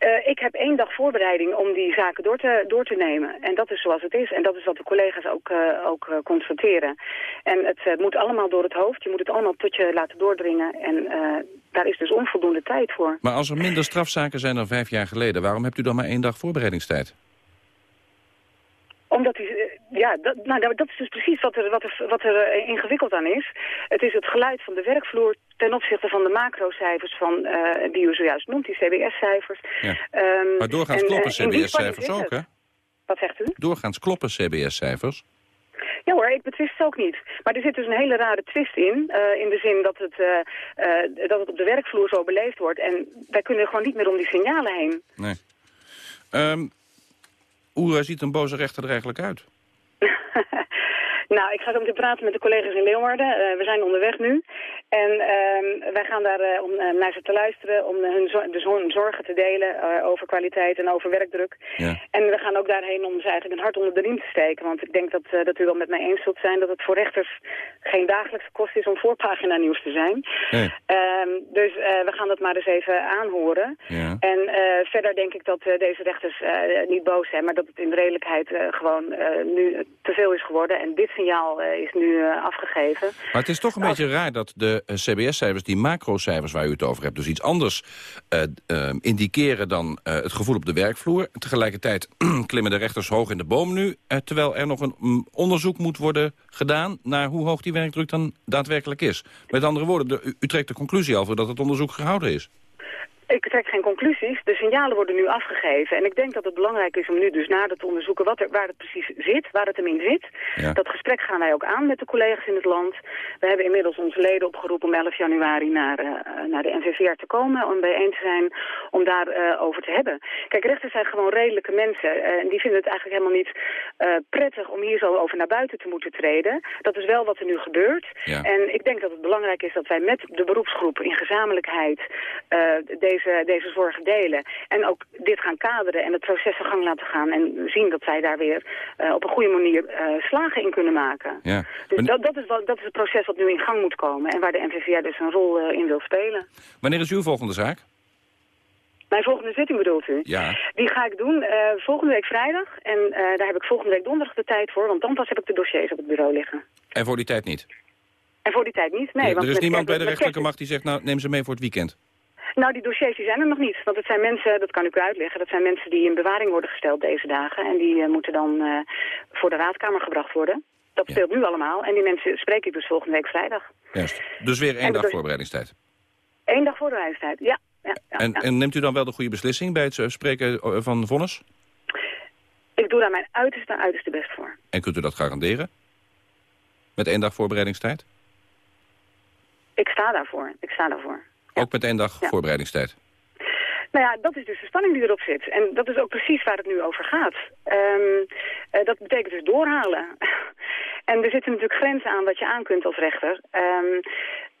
Uh, ik heb één dag voorbereiding om die zaken door te, door te nemen. En dat is zoals het is. En dat is wat de collega's ook, uh, ook uh, constateren. En het moet allemaal door het hoofd. Je moet het allemaal tot je laten doordringen. En daar is dus onvoldoende tijd voor. Maar als er minder strafzaken zijn dan vijf jaar geleden... waarom hebt u dan maar één dag voorbereidingstijd? Omdat hij, ja, dat, nou, dat is dus precies wat er, wat, er, wat er ingewikkeld aan is. Het is het geluid van de werkvloer ten opzichte van de macrocijfers van, uh, die u zojuist noemt, die CBS-cijfers. Ja. Um, maar doorgaans en, kloppen CBS-cijfers ook, hè? Wat zegt u? Doorgaans kloppen CBS-cijfers. Ja hoor, ik betwist het ook niet. Maar er zit dus een hele rare twist in. Uh, in de zin dat het, uh, uh, dat het op de werkvloer zo beleefd wordt. En wij kunnen gewoon niet meer om die signalen heen. Nee. Um, hoe ziet een boze rechter er eigenlijk uit? Nou, ik ga zo meteen praten met de collega's in Leeuwarden. Uh, we zijn onderweg nu. En uh, wij gaan daar uh, om uh, naar ze te luisteren, om hun, zo dus hun zorgen te delen over kwaliteit en over werkdruk. Ja. En we gaan ook daarheen om ze eigenlijk een hart onder de riem te steken. Want ik denk dat, dat u wel met mij eens zult zijn dat het voor rechters geen dagelijkse kost is om voorpagina nieuws te zijn. Nee. Ehm, dus we gaan dat maar eens even aanhoren. Ja. En verder denk ik dat deze rechters niet boos zijn, maar dat het in de redelijkheid gewoon nu te veel is geworden. En dit signaal is nu afgegeven. Maar het is toch een Als... beetje raar dat de CBS-cijfers, die macrocijfers waar u het over hebt... dus iets anders indiceren dan het gevoel op de werkvloer. Tegelijkertijd klimmen de rechters hoog in de boom nu... terwijl er nog een um, onderzoek moet worden gedaan... naar hoe hoog die werkdruk dan daadwerkelijk is. Met andere woorden, de, u, u trekt de conclusie al dat het onderzoek gehouden is. Ik trek geen conclusies. De signalen worden nu afgegeven. En ik denk dat het belangrijk is om nu dus nader te onderzoeken wat er, waar het precies zit, waar het hem in zit. Ja. Dat gesprek gaan wij ook aan met de collega's in het land. We hebben inmiddels onze leden opgeroepen om 11 januari naar, uh, naar de NVVR te komen, om bijeen te zijn, om daarover uh, over te hebben. Kijk, rechters zijn gewoon redelijke mensen. Uh, en die vinden het eigenlijk helemaal niet prettig om hier zo over naar buiten te moeten treden. Dat is wel wat er nu gebeurt. Ja. En ik denk dat het belangrijk is dat wij met de beroepsgroep in gezamenlijkheid deze, deze zorgen delen. En ook dit gaan kaderen en het proces in gang laten gaan. En zien dat zij daar weer uh, op een goede manier uh, slagen in kunnen maken. Ja. Dus dat, dat, is wat, dat is het proces wat nu in gang moet komen. En waar de NVVR dus een rol uh, in wil spelen. Wanneer is uw volgende zaak? Mijn volgende zitting bedoelt u? Ja. Die ga ik doen volgende week vrijdag. En daar heb ik volgende week donderdag de tijd voor. Want dan pas heb ik de dossiers op het bureau liggen. En voor die tijd niet? En voor die tijd niet, nee. Ja, want er is niemand bij de rechterlijke macht die zegt, nou neem ze mee voor het weekend. Nou, die dossiers die zijn er nog niet. Want het zijn mensen, dat kan ik u uitleggen, dat zijn mensen die in bewaring worden gesteld deze dagen. En die uh, moeten dan uh, voor de raadkamer gebracht worden. Dat speelt ja. nu allemaal. En die mensen spreek ik dus volgende week vrijdag. Juist. Dus weer één dag voorbereidingstijd? Eén dag voorbereidingstijd, ja. ja, ja en, en, neemt u dan wel de goede beslissing bij het spreken van vonnis? Ik doe daar mijn uiterste, uiterste best voor. En kunt u dat garanderen? Met één dag voorbereidingstijd? Ik sta daarvoor. Ik sta daarvoor. Ook met één dag voorbereidingstijd? Nou ja, dat is dus de spanning die erop zit. En dat is ook precies waar het nu over gaat. Um, uh, dat betekent dus doorhalen. en er zitten natuurlijk grenzen aan wat je aan kunt als rechter. Um,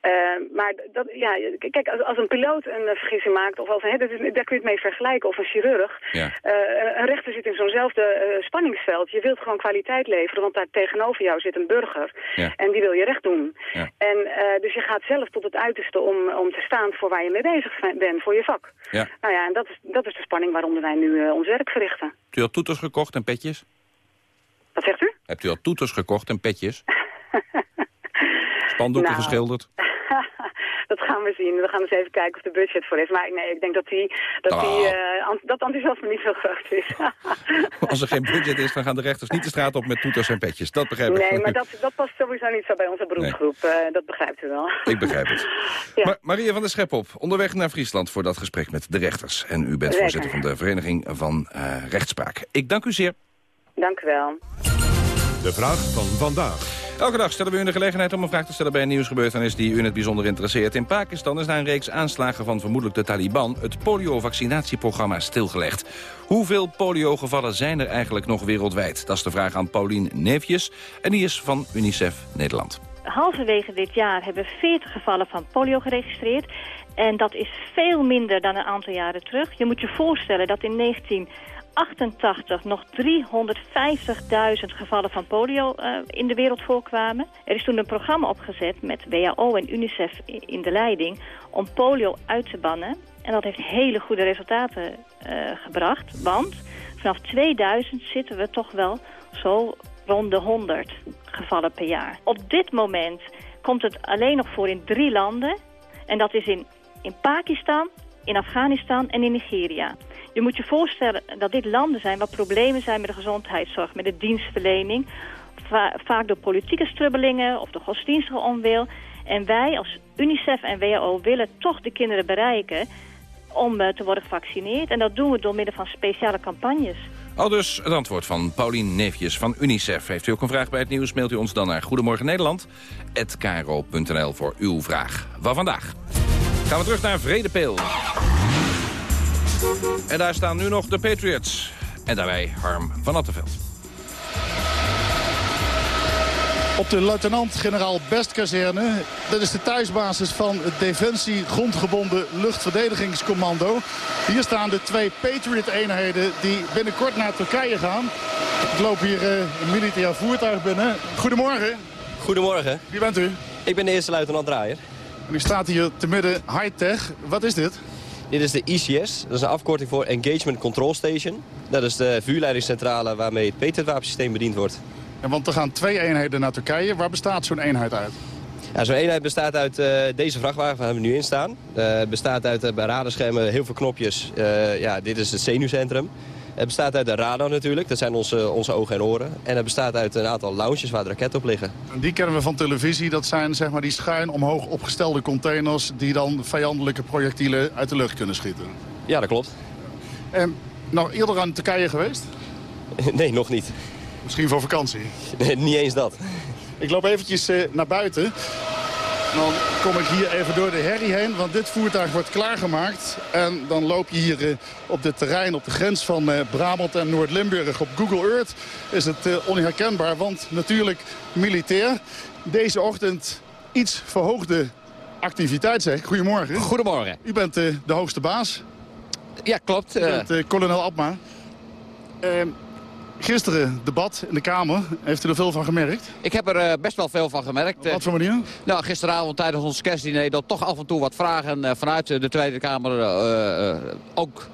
Uh, maar dat, ja, kijk, als, als een piloot een uh, vergissing maakt, of als, hè, dat is, daar kun je het mee vergelijken, of een chirurg. Ja. Uh, een rechter zit in zo'nzelfde spanningsveld. Je wilt gewoon kwaliteit leveren, want daar tegenover jou zit een burger. Ja. En die wil je recht doen. Ja. En dus je gaat zelf tot het uiterste om, om te staan voor waar je mee bezig bent, voor je vak. Ja. Nou ja, en dat is, dat is de spanning waaronder wij nu ons werk verrichten. Hebt u al toeters gekocht en petjes? Wat zegt u? Hebt u al toeters gekocht en petjes? Spandoeken nou. geschilderd? dat gaan we zien. We gaan eens even kijken of er budget voor is. Maar nee, ik denk dat, die, dat, Oh. die, uh, ant dat enthousiasme niet zo groot is. Als er geen budget is, dan gaan de rechters niet de straat op met toeters en petjes. Dat begrijp ik. nee, maar dat, dat past sowieso niet zo bij onze beroepsgroep. Uh, dat begrijpt u wel. Ik begrijp het. Ja. Ma Maria van der Schep op, onderweg naar Friesland voor dat gesprek met de rechters. En u bent voorzitter van de Vereniging van uh, Rechtspraak. Ik dank u zeer. Dank u wel. De vraag van vandaag. Elke dag stellen we u de gelegenheid om een vraag te stellen bij een nieuwsgebeurtenis die u in het bijzonder interesseert. In Pakistan is na een reeks aanslagen van vermoedelijk de Taliban het polio-vaccinatieprogramma stilgelegd. Hoeveel poliogevallen zijn er eigenlijk nog wereldwijd? Dat is de vraag aan Paulien Neefjes en die is van UNICEF Nederland. Halverwege dit jaar hebben 40 gevallen van polio geregistreerd. En dat is veel minder dan een aantal jaren terug. Je moet je voorstellen dat in 1988 nog 350.000 gevallen van polio uh, in de wereld voorkwamen. Er is toen een programma opgezet met WHO en UNICEF in de leiding om polio uit te bannen. En dat heeft hele goede resultaten uh, gebracht. Want vanaf 2000 zitten we toch wel zo rond de 100 gevallen per jaar. Op dit moment komt het alleen nog voor in drie landen. En dat is in, in Pakistan, in Afghanistan en in Nigeria. Je moet je voorstellen dat dit landen zijn waar problemen zijn met de gezondheidszorg, met de dienstverlening. Va vaak door politieke strubbelingen of door godsdienstige onwil. En wij als UNICEF en WHO willen toch de kinderen bereiken om uh, te worden gevaccineerd. En dat doen we door middel van speciale campagnes. Al dus het antwoord van Paulien Neefjes van UNICEF. Heeft u ook een vraag bij het nieuws, mailt u ons dan naar Goedemorgen Nederland@kro.nl voor uw vraag. Waar vandaag? Gaan we terug naar Vredepeel. En daar staan nu nog de Patriots. En daarbij Harm van Attenveld. Op de luitenant-generaal Bestkazerne. Dat is de thuisbasis van het Defensie Grondgebonden Luchtverdedigingscommando. Hier staan de twee Patriot-eenheden die binnenkort naar Turkije gaan. Ik loop hier uh, een militair voertuig binnen. Goedemorgen. Goedemorgen. Wie bent u? Ik ben de eerste luitenant Draaier. En u staat hier te midden high-tech. Wat is dit? Dit is de ICS, dat is een afkorting voor Engagement Control Station. Dat is de vuurleidingscentrale waarmee het Patriot-wapensysteem bediend wordt. Want er gaan twee eenheden naar Turkije. Waar bestaat zo'n eenheid uit? Ja, zo'n eenheid bestaat uit uh, deze vrachtwagen waar we nu in staan. Uh, bestaat uit uh, bij radarschermen heel veel knopjes. ja, dit is het zenuwcentrum. Het bestaat uit de radar natuurlijk, dat zijn onze, onze ogen en oren. En het bestaat uit een aantal lounges waar de raketten op liggen. En die kennen we van televisie. Dat zijn zeg maar, die schuin omhoog opgestelde containers... die dan vijandelijke projectielen uit de lucht kunnen schieten. Ja, dat klopt. En nog eerder aan Turkije geweest? Nee, nog niet. Misschien voor vakantie? Nee, niet eens dat. Ik loop eventjes uh, naar buiten. Dan kom ik hier even door de herrie heen, want dit voertuig wordt klaargemaakt. En dan loop je hier uh, op dit terrein, op de grens van uh, Brabant en Noord-Limburg. Op Google Earth is het uh, onherkenbaar, want natuurlijk militair. Deze ochtend iets verhoogde activiteit, zeg. Goedemorgen. Goedemorgen. U bent de hoogste baas. Ja, klopt. U bent kolonel Abma. Ehm, Gisteren debat in de Kamer. Heeft u er veel van gemerkt? Ik heb er uh, best wel veel van gemerkt. Op wat voor manier? Nou, gisteravond tijdens ons kerstdiner... dat toch af en toe wat vragen uh, vanuit de Tweede Kamer... Ook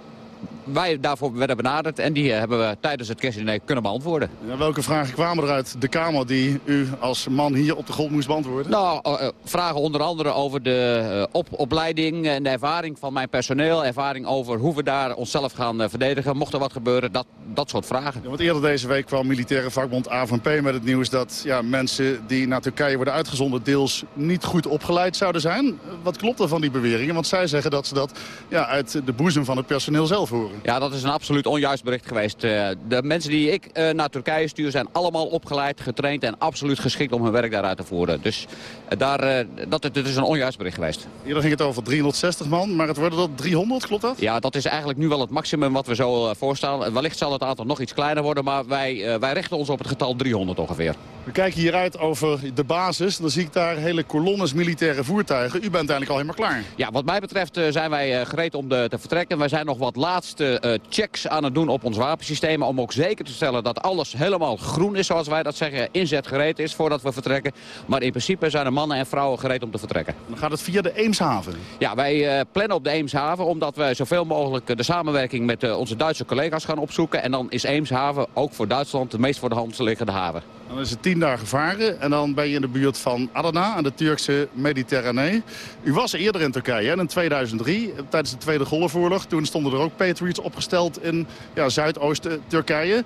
wij daarvoor werden benaderd. En die hebben we tijdens het kerstdiner kunnen beantwoorden. Welke vragen kwamen er uit de Kamer die u als man hier op de grond moest beantwoorden? Nou, vragen onder andere over de op opleiding en de ervaring van mijn personeel. Ervaring over hoe we daar onszelf gaan verdedigen. Mocht er wat gebeuren, dat, dat soort vragen. Ja, want eerder deze week kwam militaire vakbond AVP met het nieuws... dat ja, mensen die naar Turkije worden uitgezonden deels niet goed opgeleid zouden zijn. Wat klopt er van die beweringen? Want zij zeggen dat ze dat ja, uit de boezem van het personeel zelf horen. Ja, dat is een absoluut onjuist bericht geweest. Eh, de mensen die ik eh, naar Turkije stuur zijn allemaal opgeleid, getraind en absoluut geschikt om hun werk daaruit te voeren. Dus uh, daar, dat, dat is een onjuist bericht geweest. Hier ging het over 360 man, maar het worden dat 300, klopt dat? Ja, dat is eigenlijk nu wel het maximum wat we zo voorstellen. Wellicht zal het aantal nog iets kleiner worden, maar wij, wij richten ons op het getal 300 ongeveer. We kijken hieruit over de basis. Dan zie ik daar hele kolonnes militaire voertuigen. U bent eigenlijk al helemaal klaar. Ja, wat mij betreft zijn wij gereed om de, te vertrekken. Wij zijn nog wat uh, checks aan het doen op ons wapensysteem... om ook zeker te stellen dat alles helemaal groen is, zoals wij dat zeggen. Inzet gereed is voordat we vertrekken. Maar in principe zijn de mannen en vrouwen gereed om te vertrekken. Dan gaat het via de Eemshaven? Ja, wij uh, plannen op de Eemshaven... omdat wij zoveel mogelijk de samenwerking met uh, onze Duitse collega's gaan opzoeken. En dan is Eemshaven ook voor Duitsland de meest voor de hand liggende haven. Dan is het tien dagen varen en dan ben je in de buurt van Adana aan de Turkse Mediterranee. U was eerder in Turkije in 2003, tijdens de Tweede Golfoorlog. Toen stonden er ook Opgesteld in ja, Zuidoost-Turkije.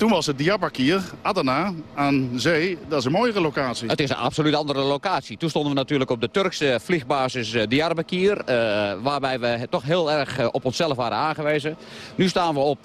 Toen was het Diyarbakir, Adana, aan zee. Dat is een mooiere locatie. Het is een absoluut andere locatie. Toen stonden we natuurlijk op de Turkse vliegbasis uh, Diyarbakir. Uh, waarbij we toch heel erg uh, op onszelf waren aangewezen. Nu staan we op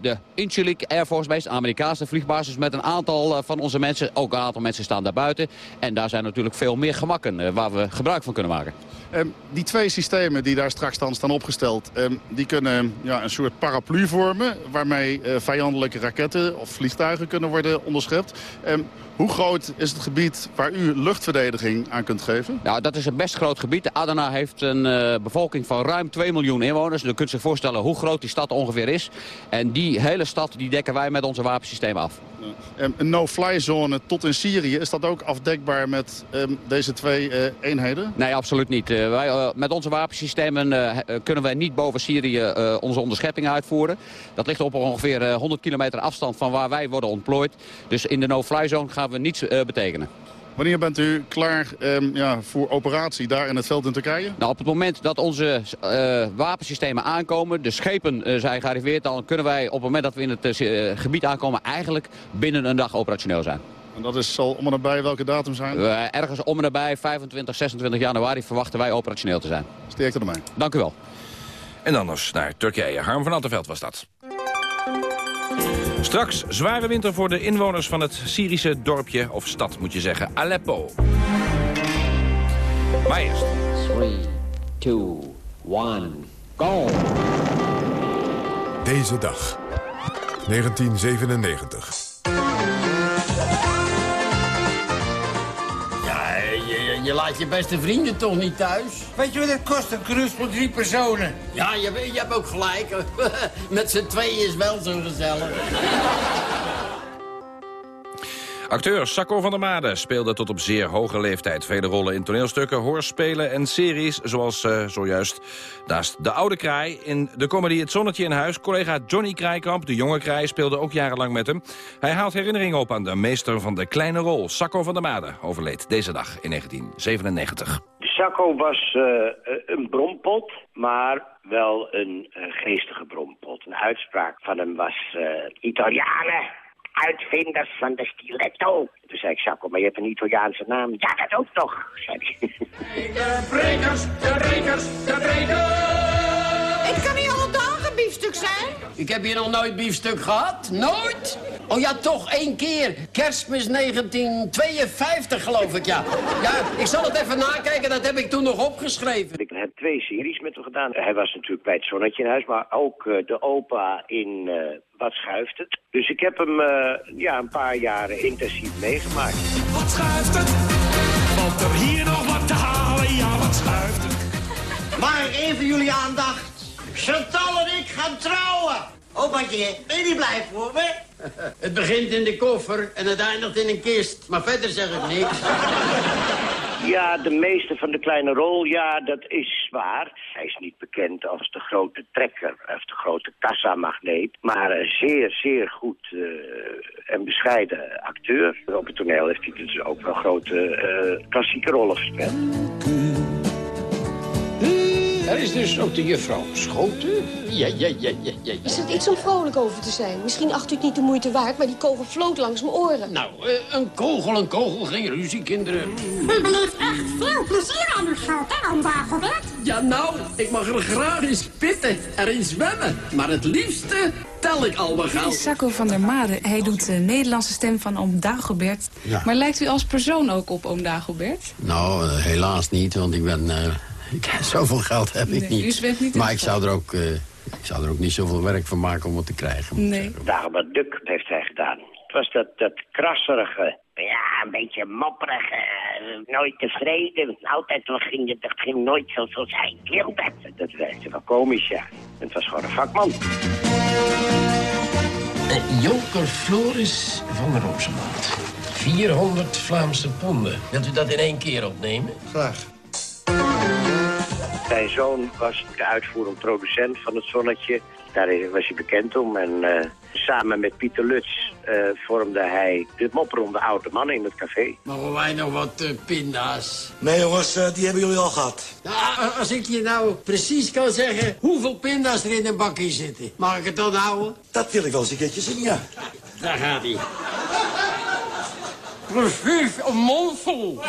de Incirlik Air Force Base, Amerikaanse vliegbasis... met een aantal van onze mensen. Ook een aantal mensen staan daar buiten. En daar zijn natuurlijk veel meer gemakken waar we gebruik van kunnen maken. Um, die twee systemen die daar straks dan staan opgesteld... Um, die kunnen ja, een soort paraplu vormen... waarmee uh, vijandelijke raketten of vliegtuigen kunnen worden onderschept. Um, hoe groot is het gebied waar u luchtverdediging aan kunt geven? Nou, dat is een best groot gebied. Adana heeft een uh, bevolking van ruim 2 miljoen inwoners. Dan kunt je zich voorstellen hoe groot die stad ongeveer is. En die hele stad die dekken wij met onze wapensystemen af. Ja. Een no-fly zone tot in Syrië, is dat ook afdekbaar met deze twee uh, eenheden? Nee, absoluut niet. Uh, wij, uh, met onze wapensystemen kunnen wij niet boven Syrië onze onderschepping uitvoeren. Dat ligt op ongeveer 100 kilometer afstand van waar wij worden ontplooid. Dus in de no-fly zone gaan we niets betekenen. Wanneer bent u klaar um, ja, voor operatie daar in het veld in Turkije? Nou, op het moment dat onze uh, wapensystemen aankomen, de schepen uh, zijn gearriveerd... dan kunnen wij op het moment dat we in het uh, gebied aankomen... eigenlijk binnen een dag operationeel zijn. En dat is al om en nabij welke datum zijn? ergens om en nabij 25, 26 januari verwachten wij operationeel te zijn. Sterkte ermee. Dank u wel. En dan nog naar Turkije. Harm van Attenveld was dat. Straks zware winter voor de inwoners van het Syrische dorpje, of stad moet je zeggen, Aleppo. Maar eerst. 3, 2, 1, go! Deze dag, 1997. Je laat je beste vrienden toch niet thuis? Weet je wat het kost, een cruise voor drie personen? Ja, je, je hebt ook gelijk. Met z'n tweeën is wel zo gezellig. Acteur Sacco van der Made speelde tot op zeer hoge leeftijd vele rollen in toneelstukken, hoorspelen en series, zoals uh, zojuist naast De Oude Kraai. In de comedy Het Zonnetje in Huis, collega Johnny Kraaikamp, de jonge Kraai, speelde ook jarenlang met hem. Hij haalt herinneringen op aan de meester van de kleine rol, Sacco van der Made, overleed deze dag in 1997. Sacco was uh, een brompot, maar wel een uh, geestige brompot. Een uitspraak van hem was Italianen uitvinders van de stiletto. Toen zei ik, Sacco, maar je hebt een Italiaanse naam. Ja, dat ook nog, zei hij. De brekers, de brekers, de brekers. Ik kan niet alle dagen biefstuk zijn. Ik heb hier nog nooit biefstuk gehad. Nooit. Oh ja, toch één keer. Kerstmis 1952, geloof ik, ja. Ja, ik zal het even nakijken. Dat heb ik toen nog opgeschreven. Gedaan. Hij was natuurlijk bij het Zonnetje in huis, maar ook uh, de opa in... Uh, wat schuift het? Dus ik heb hem uh, ja, een paar jaren intensief meegemaakt. Wat schuift het? Valt er hier nog wat te halen? Ja, wat schuift het? Maar even jullie aandacht. Chantal en ik gaan trouwen. Opaatje, ben je niet blij voor me? Het begint in de koffer en het eindigt in een kist. Maar verder zeg ik niks. Ja, de meeste van de kleine rol, ja, dat is waar. Hij is niet bekend als de grote trekker of de grote kassamagneet. Maar een zeer, zeer goed uh, en bescheiden acteur. Op het toneel heeft hij dus ook wel grote uh, klassieke rollen gespeeld. Er is dus ook de juffrouw Schoten. Ja, ja, ja, ja, ja. Is dat iets om vrolijk over te zijn? Misschien acht u het niet de moeite waard, maar die kogel floot langs mijn oren. Nou, eh, een kogel, een kogel, geen ruzie, kinderen. U beleeft echt veel plezier aan uw schoot, hè, oom Dagobert? Ja, nou, ik mag er graag eens pitten, erin zwemmen. Maar het liefste tel ik al mijn geld. is Sacco van der Made. Hij doet de Nederlandse stem van oom Dagobert. Ja. Maar lijkt u als persoon ook op oom Dagobert? Nou, eh, helaas niet, want ik ben... eh, ik, zoveel geld heb ik Nee, niet. u zwemt niet in maar ik zou, er ook, eh, ik zou er ook niet zoveel werk van maken om het te krijgen. Nee. Dagobert Duck heeft hij gedaan. Het was dat, dat krasserige, ja, een beetje mopperige, eh, nooit tevreden. Altijd wel ging het, het ging nooit zo zoals hij wilde. Dat werkte wel komisch, ja. Het was gewoon een vakman. Joker Floris van der Roosemaat. 400 Vlaamse ponden. Wilt u dat in één keer opnemen? Graag. Zijn zoon was de uitvoerend producent van het Zonnetje. Daar was hij bekend om. En eh, samen met Pieter Lutz eh, vormde hij de mopperende oude man in het café. Mogen wij nog wat eh, pinda's? Nee jongens, die hebben jullie al gehad. Ja, als ik je nou precies kan zeggen hoeveel pinda's er in een bakje zitten. Mag ik het dan houden? Dat wil ik wel eens een keertje zien, ja. Daar gaat hij. Precies, een mondvol.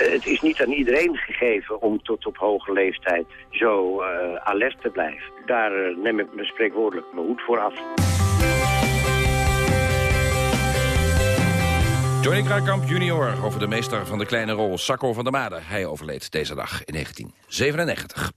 Eh, het is niet aan iedereen gegeven om tot op hoge leeftijd zo eh, alert te blijven. Daar eh, neem ik me spreekwoordelijk mijn hoed voor af. Johnny Kruikamp junior over de meester van de kleine rol Sacco van der Made. Hij overleed deze dag in 1997.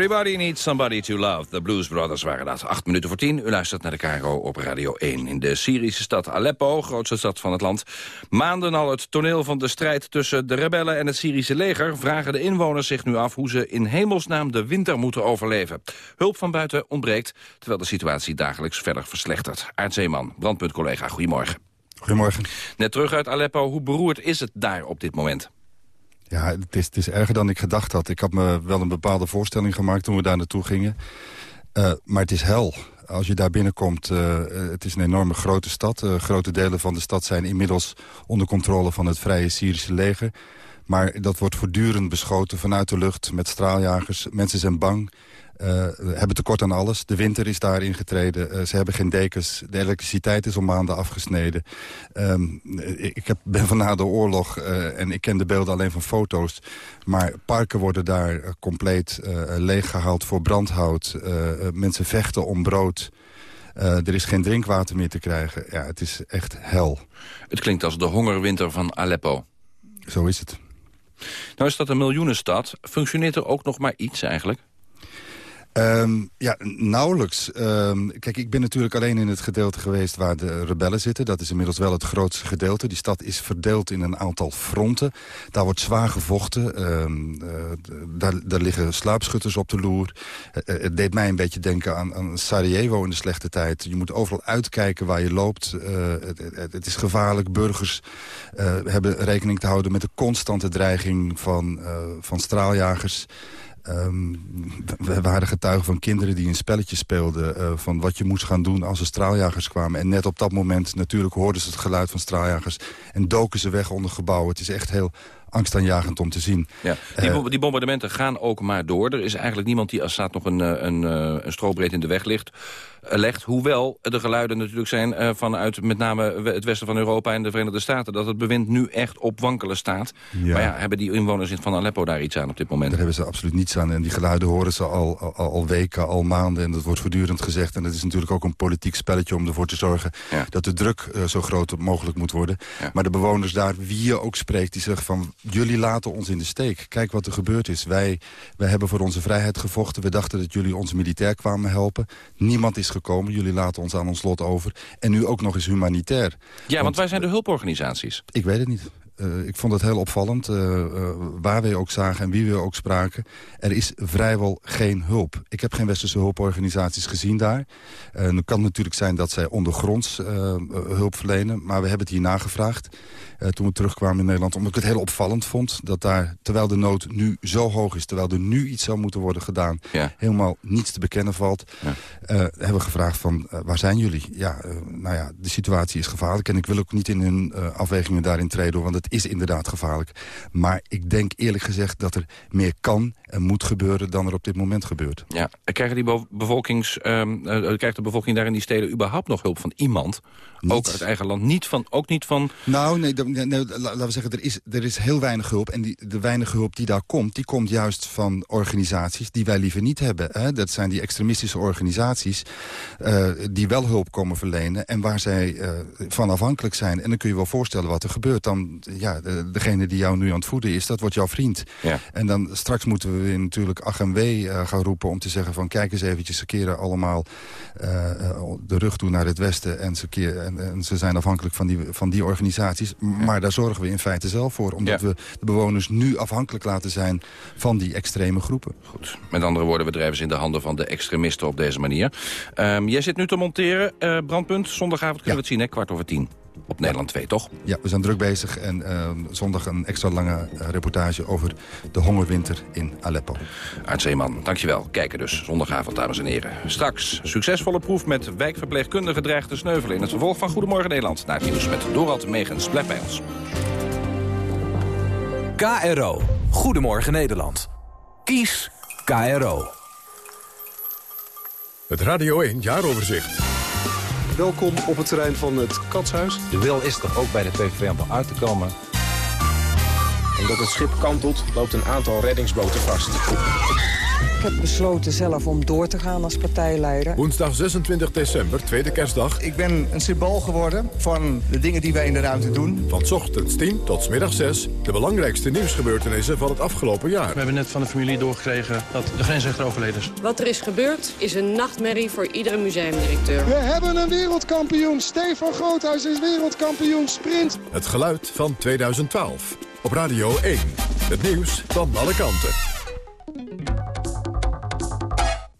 Everybody needs somebody to love. De Blues Brothers waren dat. Acht minuten voor tien. U luistert naar de KRO op Radio 1. In de Syrische stad Aleppo, grootste stad van het land. Maanden al het toneel van de strijd tussen de rebellen en het Syrische leger... vragen de inwoners zich nu af hoe ze in hemelsnaam de winter moeten overleven. Hulp van buiten ontbreekt, terwijl de situatie dagelijks verder verslechtert. Aart Zeeman, brandpuntcollega, goedemorgen. Goedemorgen. Net terug uit Aleppo, hoe beroerd is het daar op dit moment? Ja, het is, erger dan ik gedacht had. Ik had me wel een bepaalde voorstelling gemaakt toen we daar naartoe gingen. Eh, maar het is hel. Als je daar binnenkomt, eh, het is een enorme grote stad. Grote delen van de stad zijn inmiddels onder controle van het Vrije Syrische leger. Maar dat wordt voortdurend beschoten vanuit de lucht met straaljagers. Mensen zijn bang. Eh, hebben tekort aan alles. De winter is daar ingetreden. Eh, ze hebben geen dekens. De elektriciteit is om maanden afgesneden. Ehm, ik heb, ben van na de oorlog eh, en ik ken de beelden alleen van foto's. Maar parken worden daar compleet leeggehaald voor brandhout. mensen vechten om brood. er is geen drinkwater meer te krijgen. Ja, het is echt hel. Het klinkt als de hongerwinter van Aleppo. Zo is het. Nou is dat een miljoenenstad. Functioneert er ook nog maar iets eigenlijk? Um, ja, nauwelijks. Um, kijk, ik ben natuurlijk alleen in het gedeelte geweest waar de rebellen zitten. Dat is inmiddels wel het grootste gedeelte. Die stad is verdeeld in een aantal fronten. Daar wordt zwaar gevochten. Um, uh, daar, daar, liggen sluipschutters op de loer. Uh, het deed mij een beetje denken aan, Sarajevo in de slechte tijd. Je moet overal uitkijken waar je loopt. Het, het, het, is gevaarlijk. Burgers hebben rekening te houden met de constante dreiging van, van straaljagers. Um, we waren getuigen van kinderen die een spelletje speelden... Uh, van wat je moest gaan doen als er straaljagers kwamen. En net op dat moment natuurlijk hoorden ze het geluid van straaljagers... en doken ze weg onder gebouwen. Het is echt heel angstaanjagend om te zien. Ja. Die, uh, die, bombardementen gaan ook maar door. Er is eigenlijk niemand die Assad nog een, eh, een, een strobreed in de weg ligt legt. Hoewel de geluiden natuurlijk zijn uh, vanuit met name het westen van Europa en de Verenigde Staten... dat het bewind nu echt op wankelen staat. Ja. Maar ja, hebben die inwoners van Aleppo daar iets aan op dit moment? Daar hebben ze absoluut niets aan. En die geluiden horen ze al, al, al weken, al maanden. En dat wordt voortdurend gezegd. En het is natuurlijk ook een politiek spelletje om ervoor te zorgen... Ja. dat de druk uh, zo groot mogelijk moet worden. Ja. Maar de bewoners daar, wie je ook spreekt, die zeggen van... jullie laten ons in de steek. Kijk wat er gebeurd is. Wij, wij hebben voor onze vrijheid gevochten. We dachten dat jullie ons militair kwamen helpen. Niemand is gekomen. Jullie laten ons aan ons lot over. En nu ook nog eens humanitair. Ja, want, want wij zijn de hulporganisaties. Ik weet het niet. Uh, ik vond het heel opvallend, uh, uh, waar we ook zagen en wie we ook spraken. Er is vrijwel geen hulp. Ik heb geen westerse hulporganisaties gezien daar. het kan natuurlijk zijn dat zij ondergronds hulp verlenen, maar we hebben het hier nagevraagd. toen we terugkwamen in Nederland, omdat ik het heel opvallend vond... dat daar, terwijl de nood nu zo hoog is, terwijl er nu iets zou moeten worden gedaan... Ja. helemaal niets te bekennen valt, ja. hebben we gevraagd van, waar zijn jullie? Ja, nou ja, de situatie is gevaarlijk en ik wil ook niet in hun afwegingen daarin treden, want het is inderdaad gevaarlijk. Maar ik denk eerlijk gezegd dat er meer kan en moet gebeuren dan er op dit moment gebeurt. Ja, krijgen die bevolkings, um, uh, krijgt de bevolking daar in die steden überhaupt nog hulp van iemand? Ook uit eigen land? Niet van, ook niet van... Nou, nee, nee, nee laten we zeggen, er is, er is heel weinig hulp. En die, de weinige hulp die daar komt, die komt juist van organisaties die wij liever niet hebben. Hè? Dat zijn die extremistische organisaties uh, die wel hulp komen verlenen... en waar zij uh, van afhankelijk zijn. En dan kun je wel voorstellen wat er gebeurt. Dan, ja, de, degene die jou nu aan het voeden is, dat wordt jouw vriend. Ja. En dan straks moeten we weer natuurlijk ach en wee uh, gaan roepen... om te zeggen van kijk eens eventjes, ze keren allemaal de rug toe naar het westen... en ze keren en, en, ze zijn afhankelijk van die, van die organisaties. Maar daar zorgen we in feite zelf voor. Omdat ja. we de bewoners nu afhankelijk laten zijn van die extreme groepen. Goed. Met andere woorden, we drijven ze in de handen van de extremisten op deze manier. Um, jij zit nu te monteren. Uh, brandpunt, zondagavond kunnen we het zien, hè? kwart over tien op Nederland 2, toch? Ja, we zijn druk bezig en uh, zondag een extra lange uh, reportage over de hongerwinter in Aleppo. Aart Zeeman, dankjewel. Kijken dus, zondagavond, dames en heren. Straks, succesvolle proef met wijkverpleegkundige dreigt te sneuvelen... in het vervolg van Goedemorgen Nederland. Naar het nieuws met Dorald Megens. Blijf bij ons. KRO. Goedemorgen Nederland. Kies KRO. Het Radio 1 Jaaroverzicht. Welkom op het terrein van het Katshuis. De wil is er ook bij de PVV om uit te komen. Omdat het schip kantelt, loopt een aantal reddingsboten vast. Ik heb besloten zelf om door te gaan als partijleider. Woensdag 26 december, tweede kerstdag. Ik ben een symbool geworden van de dingen die wij in de ruimte doen. Van ochtends 10 tot middag 6. De belangrijkste nieuwsgebeurtenissen van het afgelopen jaar. We hebben net van de familie doorgekregen dat de grensrechter overleden is. Wat er is gebeurd is een nachtmerrie voor iedere museumdirecteur. We hebben een wereldkampioen. Stefan Groothuis is wereldkampioen sprint. Het geluid van 2012. Op Radio 1. Het nieuws van alle kanten.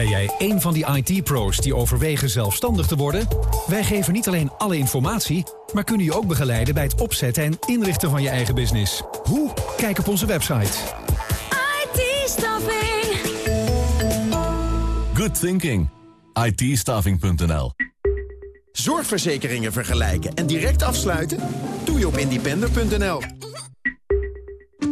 Ben jij een van die IT-pro's die overwegen zelfstandig te worden? Wij geven niet alleen alle informatie, maar kunnen je ook begeleiden bij het opzetten en inrichten van je eigen business. Hoe? Kijk op onze website. IT-staffing. Good thinking. IT-staffing.nl Zorgverzekeringen vergelijken en direct afsluiten? Doe je op independer.nl.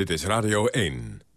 Dit is Radio 1.